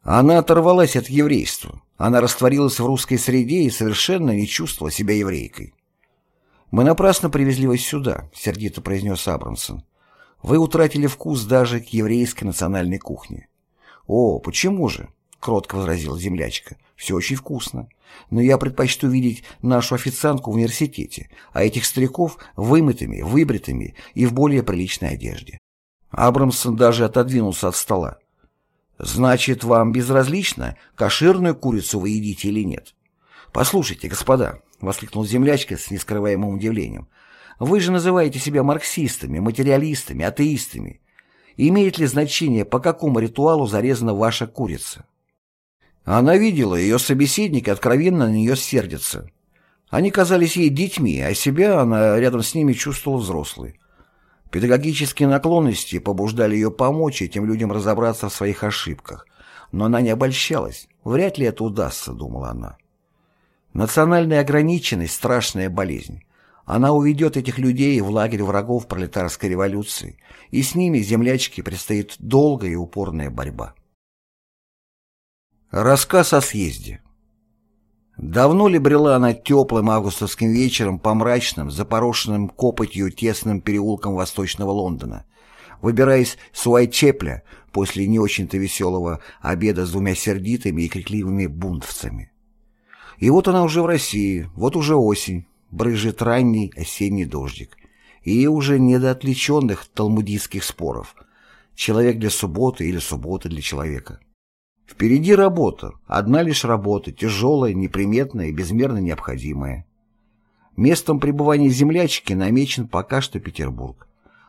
Она оторвалась от еврейства. Она растворилась в русской среде и совершенно не чувствовала себя еврейкой. «Мы напрасно привезли вас сюда», — сердито произнес Абрамсон. «Вы утратили вкус даже к еврейской национальной кухне». «О, почему же?» — кротко возразила землячка. «Все очень вкусно. Но я предпочту видеть нашу официантку в университете, а этих стариков вымытыми, выбритыми и в более приличной одежде». Абрамсон даже отодвинулся от стола. Значит, вам безразлично, кошерную курицу вы едите или нет? Послушайте, господа, воскликнул землячка с нескрываемым удивлением. Вы же называете себя марксистами, материалистами, атеистами. Имеет ли значение, по какому ритуалу зарезана ваша курица? Она видела, ее собеседник откровенно на нее сердится. Они казались ей детьми, а себя она рядом с ними чувствовала взрослой. Педагогические наклонности побуждали ее помочь этим людям разобраться в своих ошибках. Но она не обольщалась. Вряд ли это удастся, думала она. Национальная ограниченность – страшная болезнь. Она уведет этих людей в лагерь врагов пролетарской революции, и с ними, землячки, предстоит долгая и упорная борьба. Рассказ о съезде Давно ли брела она теплым августовским вечером по мрачным, запорошенным копотью тесным переулкам восточного Лондона, выбираясь с Уайтчепля после не очень-то веселого обеда с двумя сердитыми и крикливыми бунтовцами. И вот она уже в России, вот уже осень, брызжет ранний осенний дождик, и уже не до отвлеченных талмудистских споров, человек для субботы или суббота для человека. Впереди работа, одна лишь работа, тяжелая, неприметная и безмерно необходимая. Местом пребывания землячки намечен пока что Петербург.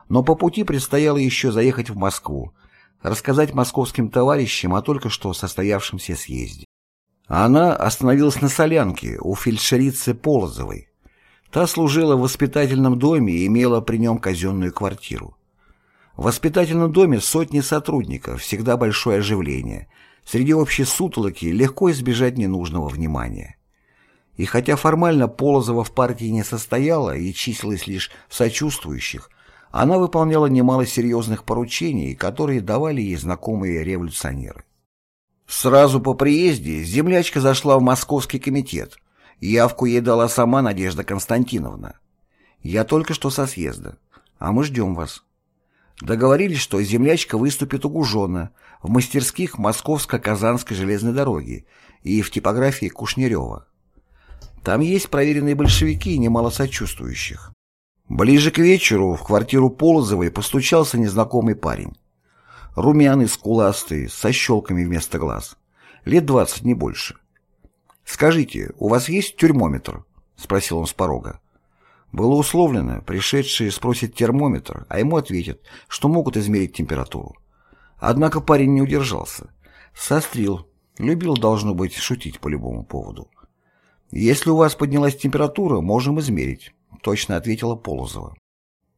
Но по пути предстояло еще заехать в Москву, рассказать московским товарищам о только что состоявшемся съезде. Она остановилась на солянке у фельдшерицы Полозовой. Та служила в воспитательном доме и имела при нем казенную квартиру. В воспитательном доме сотни сотрудников, всегда большое оживление – Среди общей сутолоки легко избежать ненужного внимания. И хотя формально Полозова в партии не состояла и числилась лишь в сочувствующих, она выполняла немало серьезных поручений, которые давали ей знакомые революционеры. Сразу по приезде землячка зашла в Московский комитет. Явку ей дала сама Надежда Константиновна. «Я только что со съезда, а мы ждем вас». Договорились, что землячка выступит у Гужона, в мастерских Московско-Казанской железной дороги и в типографии Кушнерева. Там есть проверенные большевики и немало сочувствующих. Ближе к вечеру в квартиру Полозовой постучался незнакомый парень. Румяный, скуластый, со щелками вместо глаз. Лет двадцать, не больше. «Скажите, у вас есть тюрмометр?» — спросил он с порога. Было условлено, пришедшие спросят термометр, а ему ответят, что могут измерить температуру. Однако парень не удержался. Сострил. Любил, должно быть, шутить по любому поводу. «Если у вас поднялась температура, можем измерить», — точно ответила Полозова.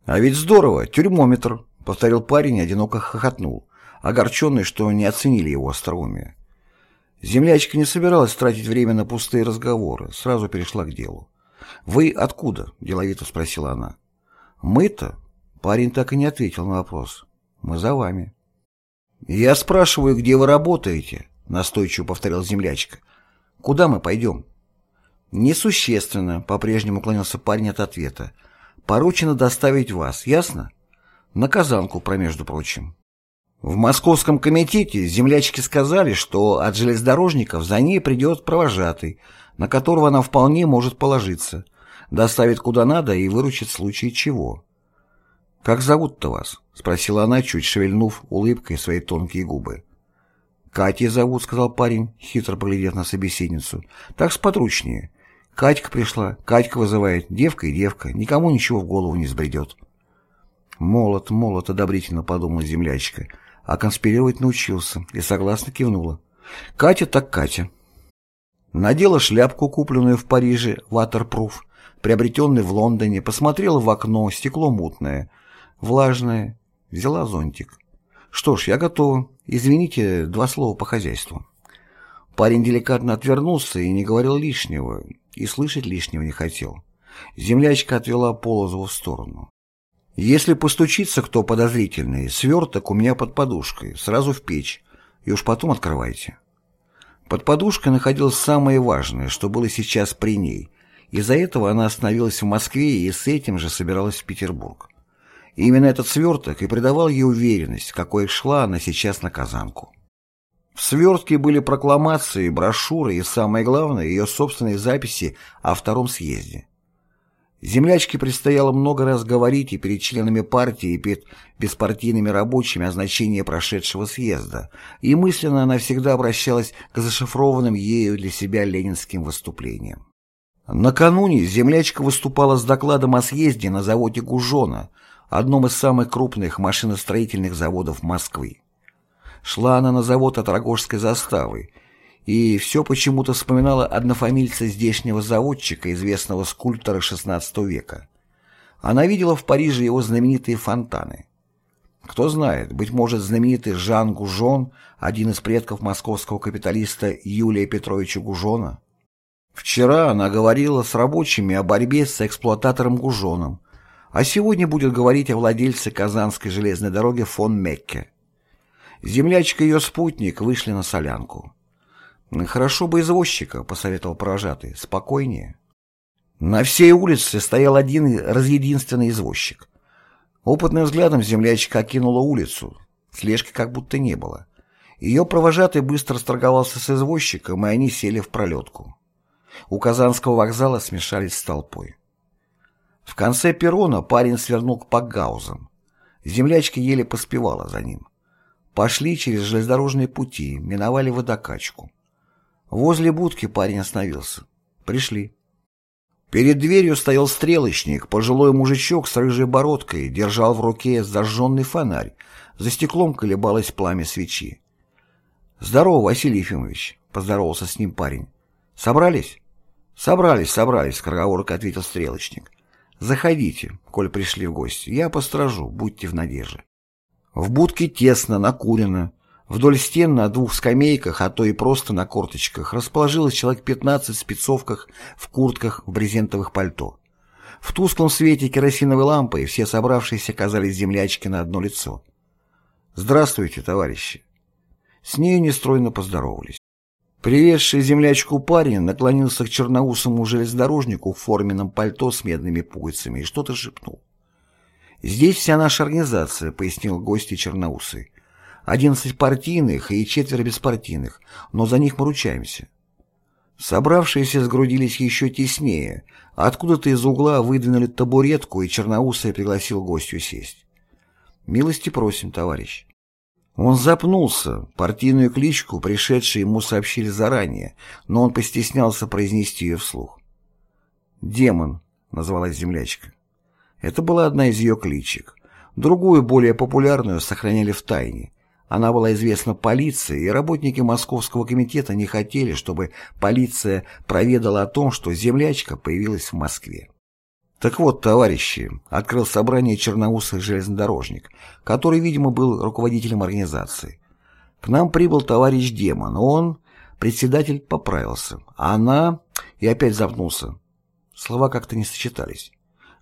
«А ведь здорово, термометр», — повторил парень и одиноко хохотнул, огорченный, что не оценили его остроумие. Землячка не собиралась тратить время на пустые разговоры, сразу перешла к делу. «Вы откуда?» – деловито спросила она. «Мы-то?» – парень так и не ответил на вопрос. «Мы за вами». «Я спрашиваю, где вы работаете?» – настойчиво повторил землячка. «Куда мы пойдем?» «Несущественно», — по-прежнему уклонился парень от ответа. «Поручено доставить вас, ясно?» «На Казанку, промежду прочим». В Московском комитете землячки сказали, что от железнодорожников за ней придет провожатый, на которого она вполне может положиться, доставит куда надо и выручит в случае чего. «Как зовут-то вас?» — спросила она, чуть шевельнув улыбкой свои тонкие губы. «Катя зовут», — сказал парень, хитро поглядев на собеседницу. «Так сподручнее. Катька пришла, Катька вызывает, девка и девка, никому ничего в голову не сбредет. Молот, молот, одобрительно подумала землячка, а конспирировать научился и согласно кивнула. Катя так Катя. Надела шляпку, купленную в Париже, ватерпруф, приобретенный в Лондоне, посмотрела в окно, стекло мутное, влажное, взяла зонтик. Что ж, я готова. Извините, два слова по хозяйству. Парень деликатно отвернулся и не говорил лишнего, и слышать лишнего не хотел. Землячка отвела Полозову в сторону. «Если постучится кто подозрительный, сверток у меня под подушкой, сразу в печь, и уж потом открывайте». Под подушкой находилось самое важное, что было сейчас при ней. Из-за этого она остановилась в Москве и с этим же собиралась в Петербург. Именно этот сверток и придавал ей уверенность, какой шла она сейчас на Казанку. В свертке были прокламации, брошюры и, самое главное, ее собственные записи о втором съезде. Землячке предстояло много раз говорить и перед членами партии, и перед беспартийными рабочими о значении прошедшего съезда, и мысленно она всегда обращалась к зашифрованным ею для себя ленинским выступлениям. Накануне землячка выступала с докладом о съезде на заводе Гужона, одном из самых крупных машиностроительных заводов Москвы. Шла она на завод от Рогожской заставы, и все почему-то вспоминала однофамильца здешнего заводчика, известного скульптора XVI века. Она видела в Париже его знаменитые фонтаны. Кто знает, быть может, знаменитый Жан Гужон, один из предков московского капиталиста Юлия Петровича Гужона. Вчера она говорила с рабочими о борьбе с эксплуататором Гужоном, а сегодня будет говорить о владельце Казанской железной дороги фон Мекке. Землячка и ее спутник вышли на солянку. «Хорошо бы извозчика», — посоветовал провожатый, — «спокойнее». На всей улице стоял один разъединственный извозчик. Опытным взглядом землячка окинула улицу. Слежки как будто не было. Ее провожатый быстро сторговался с извозчиком, и они сели в пролетку. У Казанского вокзала смешались с толпой. В конце перрона парень свернул к Пакгаузам. Землячка еле поспевала за ним. Пошли через железнодорожные пути, миновали водокачку. Возле будки парень остановился. Пришли. Перед дверью стоял стрелочник, пожилой мужичок с рыжей бородкой, держал в руке зажженный фонарь. За стеклом колебалось пламя свечи. «Здорово, Василий Ефимович», — поздоровался с ним парень. «Собрались?» «Собрались, собрались», — скороговорка ответил стрелочник. «Заходите, коль пришли в гости. Я постражу, будьте в надежде». В будке тесно, накурено. Вдоль стен на двух скамейках, а то и просто на корточках, расположилось человек 15 в спецовках, в куртках, в брезентовых пальто. В тусклом свете керосиновой лампы все собравшиеся казались землячки на одно лицо. «Здравствуйте, товарищи!» С нею нестройно поздоровались. Привезший землячку парень наклонился к черноусому железнодорожнику в форменном пальто с медными пуговицами и что-то шепнул. «Здесь вся наша организация», — пояснил гости черноусый. 11 партийных и четверо беспартийных, но за них мы ручаемся. Собравшиеся сгрудились еще теснее, откуда-то из угла выдвинули табуретку, и черноусый пригласил гостю сесть. «Милости просим, товарищ». Он запнулся, партийную кличку пришедшие ему сообщили заранее, но он постеснялся произнести ее вслух. «Демон», — называлась землячка. Это была одна из ее кличек. Другую, более популярную, сохраняли в тайне — она была известна полиции, и работники Московского комитета не хотели, чтобы полиция проведала о том, что землячка появилась в Москве. Так вот, товарищи, открыл собрание черноусый железнодорожник, который, видимо, был руководителем организации. К нам прибыл товарищ Демон. Он, Председатель поправился. Она... И опять запнулся. Слова как-то не сочетались.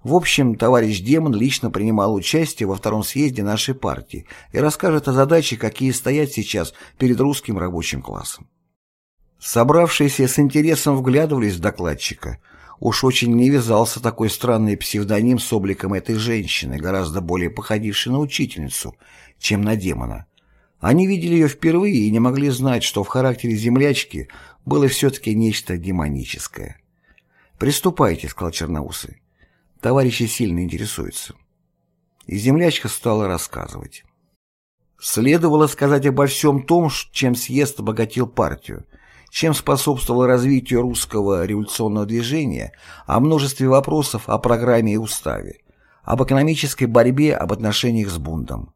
В общем, товарищ Демон лично принимал участие во втором съезде нашей партии и расскажет о задаче, какие стоят сейчас перед русским рабочим классом. Собравшиеся с интересом вглядывались в докладчика. Уж очень не вязался такой странный псевдоним с обликом этой женщины, гораздо более походившей на учительницу, чем на демона. Они видели ее впервые и не могли знать, что в характере землячки было все-таки нечто демоническое. «Приступайте», — сказал Черноусый. «Товарищи сильно интересуются». И землячка стала рассказывать. Следовало сказать обо всем том, чем съезд обогатил партию, чем способствовало развитию русского революционного движения, о множестве вопросов о программе и уставе, об экономической борьбе, об отношениях с бунтом.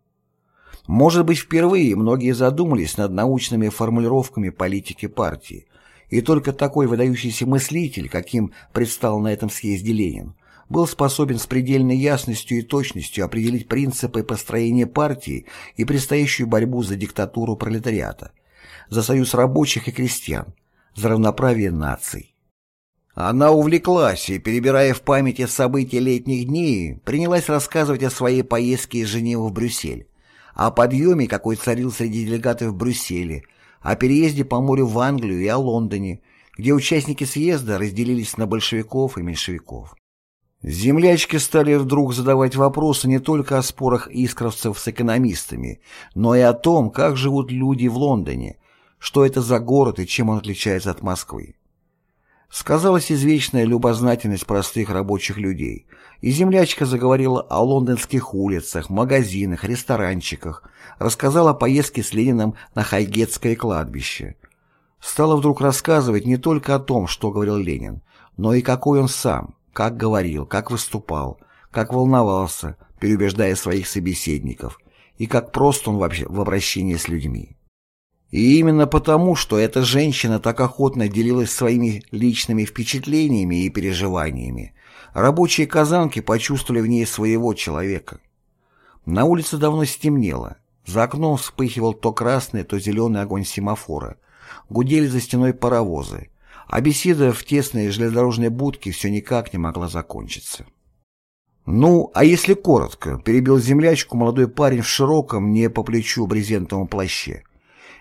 Может быть, впервые многие задумались над научными формулировками политики партии, и только такой выдающийся мыслитель, каким предстал на этом съезде Ленин, был способен с предельной ясностью и точностью определить принципы построения партии и предстоящую борьбу за диктатуру пролетариата, за союз рабочих и крестьян, за равноправие наций. Она увлеклась и, перебирая в памяти события летних дней, принялась рассказывать о своей поездке из Женевы в Брюссель, о подъеме, какой царил среди делегатов в Брюсселе, о переезде по морю в Англию и о Лондоне, где участники съезда разделились на большевиков и меньшевиков. Землячки стали вдруг задавать вопросы не только о спорах искровцев с экономистами, но и о том, как живут люди в Лондоне, что это за город и чем он отличается от Москвы. Сказалась извечная любознательность простых рабочих людей, и землячка заговорила о лондонских улицах, магазинах, ресторанчиках, рассказала о поездке с Лениным на Хайгетское кладбище. Стала вдруг рассказывать не только о том, что говорил Ленин, но и какой он сам, как говорил, как выступал, как волновался, переубеждая своих собеседников, и как прост он вообще в обращении с людьми. И именно потому, что эта женщина так охотно делилась своими личными впечатлениями и переживаниями, рабочие казанки почувствовали в ней своего человека. На улице давно стемнело. За окном вспыхивал то красный, то зеленый огонь семафора. Гудели за стеной паровозы. А беседа в тесной железнодорожной будке все никак не могла закончиться. «Ну, а если коротко?» — перебил землячку молодой парень в широком, не по плечу брезентовом плаще.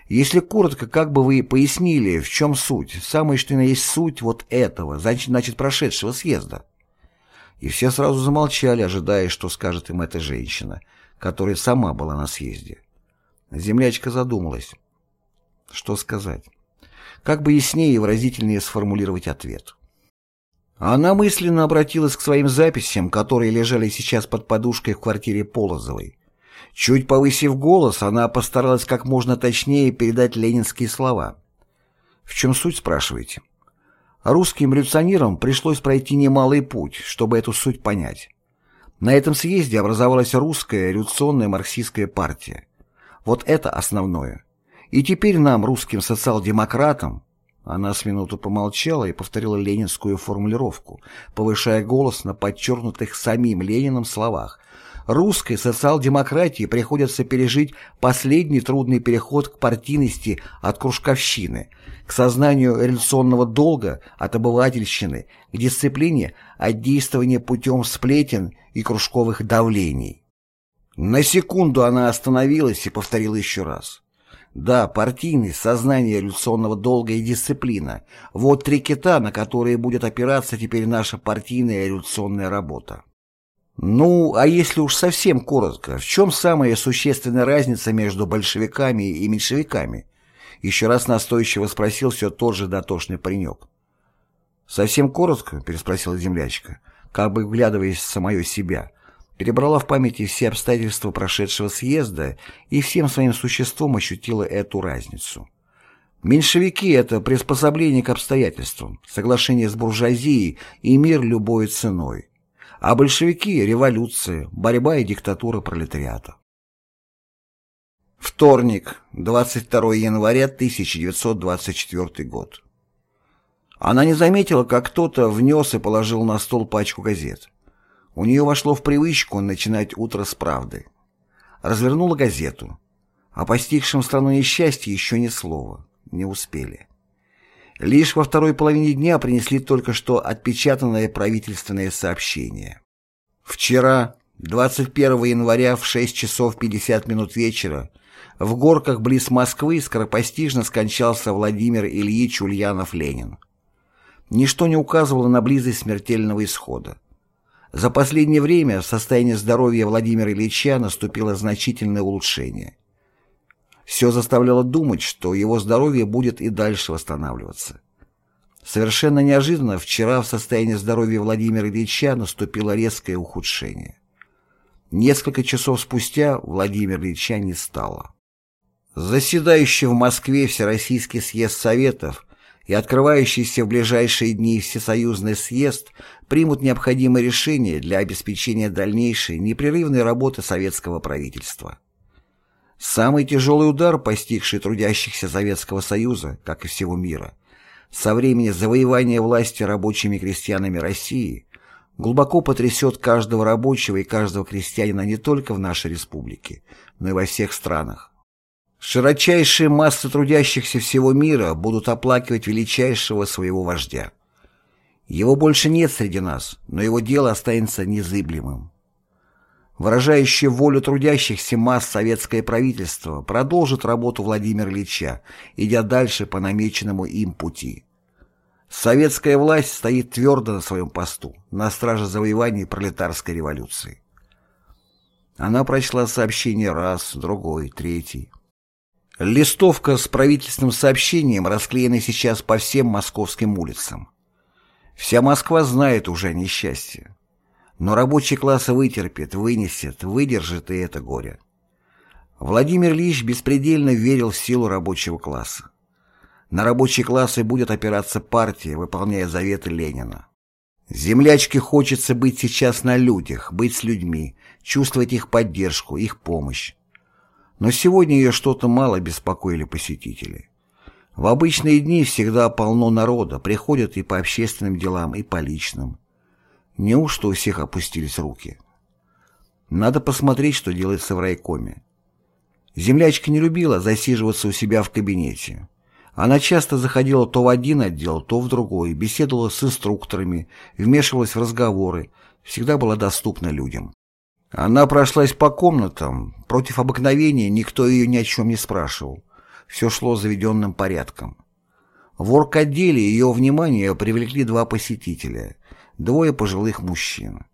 Если коротко, как бы вы пояснили, в чем суть, самое что на есть суть вот этого, значит, значит прошедшего съезда? И все сразу замолчали, ожидая, что скажет им эта женщина, которая сама была на съезде. Землячка задумалась. Что сказать? Как бы яснее и выразительнее сформулировать ответ? Она мысленно обратилась к своим записям, которые лежали сейчас под подушкой в квартире Полозовой. Чуть повысив голос, она постаралась как можно точнее передать ленинские слова. В чем суть, спрашиваете? Русским революционерам пришлось пройти немалый путь, чтобы эту суть понять. На этом съезде образовалась русская революционная марксистская партия. Вот это основное. И теперь нам, русским социал-демократам, она с минуту помолчала и повторила ленинскую формулировку, повышая голос на подчеркнутых самим Лениным словах, русской социал-демократии приходится пережить последний трудный переход к партийности от кружковщины, к сознанию революционного долга от обывательщины, к дисциплине от действования путем сплетен и кружковых давлений. На секунду она остановилась и повторила еще раз. Да, партийность, сознание революционного долга и дисциплина – вот три кита, на которые будет опираться теперь наша партийная революционная работа. Ну, а если уж совсем коротко, в чем самая существенная разница между большевиками и меньшевиками? Еще раз настойчиво спросил все тот же дотошный паренек. «Совсем коротко?» — переспросила землячка, как бы вглядываясь в самое себя. Перебрала в памяти все обстоятельства прошедшего съезда и всем своим существом ощутила эту разницу. Меньшевики — это приспособление к обстоятельствам, соглашение с буржуазией и мир любой ценой а большевики – революция, борьба и диктатура пролетариата. Вторник, 22 января 1924 год. Она не заметила, как кто-то внес и положил на стол пачку газет. У нее вошло в привычку начинать утро с правды. Развернула газету. О постигшем страну несчастье еще ни слова. Не успели. Лишь во второй половине дня принесли только что отпечатанное правительственное сообщение. Вчера, 21 января в 6 часов 50 минут вечера, в горках близ Москвы скоропостижно скончался Владимир Ильич Ульянов-Ленин. Ничто не указывало на близость смертельного исхода. За последнее время в состоянии здоровья Владимира Ильича наступило значительное улучшение. Все заставляло думать, что его здоровье будет и дальше восстанавливаться. Совершенно неожиданно вчера в состоянии здоровья Владимира Ильича наступило резкое ухудшение. Несколько часов спустя Владимира Ильича не стало. Заседающий в Москве Всероссийский съезд Советов и открывающийся в ближайшие дни Всесоюзный съезд примут необходимые решения для обеспечения дальнейшей непрерывной работы советского правительства. Самый тяжелый удар, постигший трудящихся Советского Союза, как и всего мира, со времени завоевания власти рабочими крестьянами России, глубоко потрясет каждого рабочего и каждого крестьянина не только в нашей республике, но и во всех странах. Широчайшие массы трудящихся всего мира будут оплакивать величайшего своего вождя. Его больше нет среди нас, но его дело останется незыблемым. Выражающее волю трудящихся масс советское правительство продолжит работу Владимира Ильича, идя дальше по намеченному им пути. Советская власть стоит твердо на своем посту, на страже завоевания пролетарской революции. Она прочла сообщение раз, другой, третий. Листовка с правительственным сообщением расклеена сейчас по всем московским улицам. Вся Москва знает уже несчастье. Но рабочий класс вытерпит, вынесет, выдержит и это горе. Владимир Ильич беспредельно верил в силу рабочего класса. На рабочий класс и будет опираться партия, выполняя заветы Ленина. Землячке хочется быть сейчас на людях, быть с людьми, чувствовать их поддержку, их помощь. Но сегодня ее что-то мало беспокоили посетители. В обычные дни всегда полно народа, приходят и по общественным делам, и по личным. Неужто у всех опустились руки? Надо посмотреть, что делается в райкоме. Землячка не любила засиживаться у себя в кабинете. Она часто заходила то в один отдел, то в другой, беседовала с инструкторами, вмешивалась в разговоры, всегда была доступна людям. Она прошлась по комнатам. Против обыкновения никто ее ни о чем не спрашивал. Все шло заведенным порядком. В орготделе ее внимание привлекли два посетителя. Двое пожилых мужчин.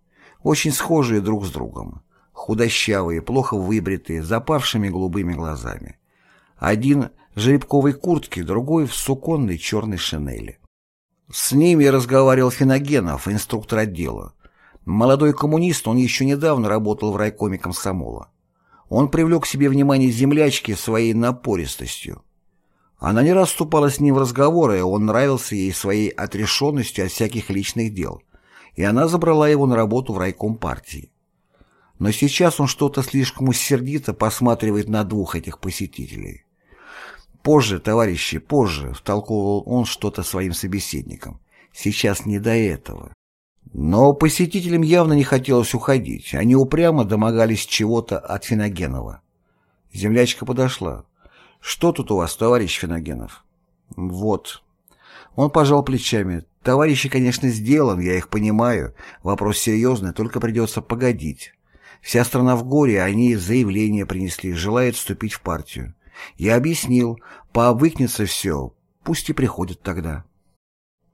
Очень схожие друг с другом. Худощавые, плохо выбритые, запавшими голубыми глазами. Один в жеребковой куртке, другой в суконной черной шинели. С ними разговаривал Финогенов, инструктор отдела. Молодой коммунист, он еще недавно работал в райкоме комсомола. Он привлек к себе внимание землячки своей напористостью. Она не раз вступала с ним в разговоры, он нравился ей своей отрешенностью от всяких личных дел, и она забрала его на работу в райком партии. Но сейчас он что-то слишком сердито посматривает на двух этих посетителей. «Позже, товарищи, позже», — втолковывал он что-то своим собеседникам. «Сейчас не до этого». Но посетителям явно не хотелось уходить. Они упрямо домогались чего-то от Финогенова. Землячка подошла. «Что тут у вас, товарищ Финогенов?» «Вот». Он пожал плечами. «Товарищи, конечно, сделан, я их понимаю. Вопрос серьезный, только придется погодить. Вся страна в горе, они заявление принесли, желают вступить в партию. Я объяснил, пообвыкнется все, пусть и приходят тогда».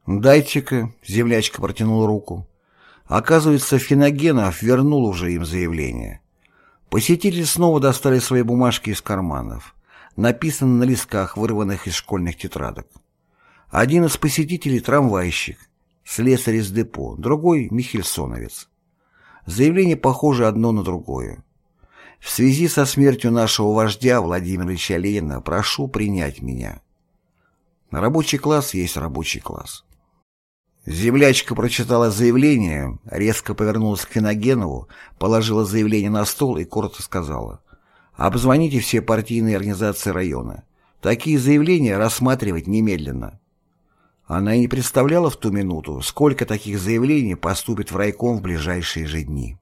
«Дайте-ка», — землячка протянула руку. Оказывается, Финогенов вернул уже им заявление. Посетители снова достали свои бумажки из карманов. Написано на листках, вырванных из школьных тетрадок. Один из посетителей — трамвайщик, слесарь из депо, другой — Михельсоновец. Заявление похоже одно на другое. В связи со смертью нашего вождя Владимира Ильича Ленина прошу принять меня. Рабочий класс есть рабочий класс. Землячка прочитала заявление, резко повернулась к Финогенову, положила заявление на стол и коротко сказала «Обзвоните все партийные организации района. Такие заявления рассматривать немедленно». Она и не представляла в ту минуту, сколько таких заявлений поступит в райком в ближайшие же дни.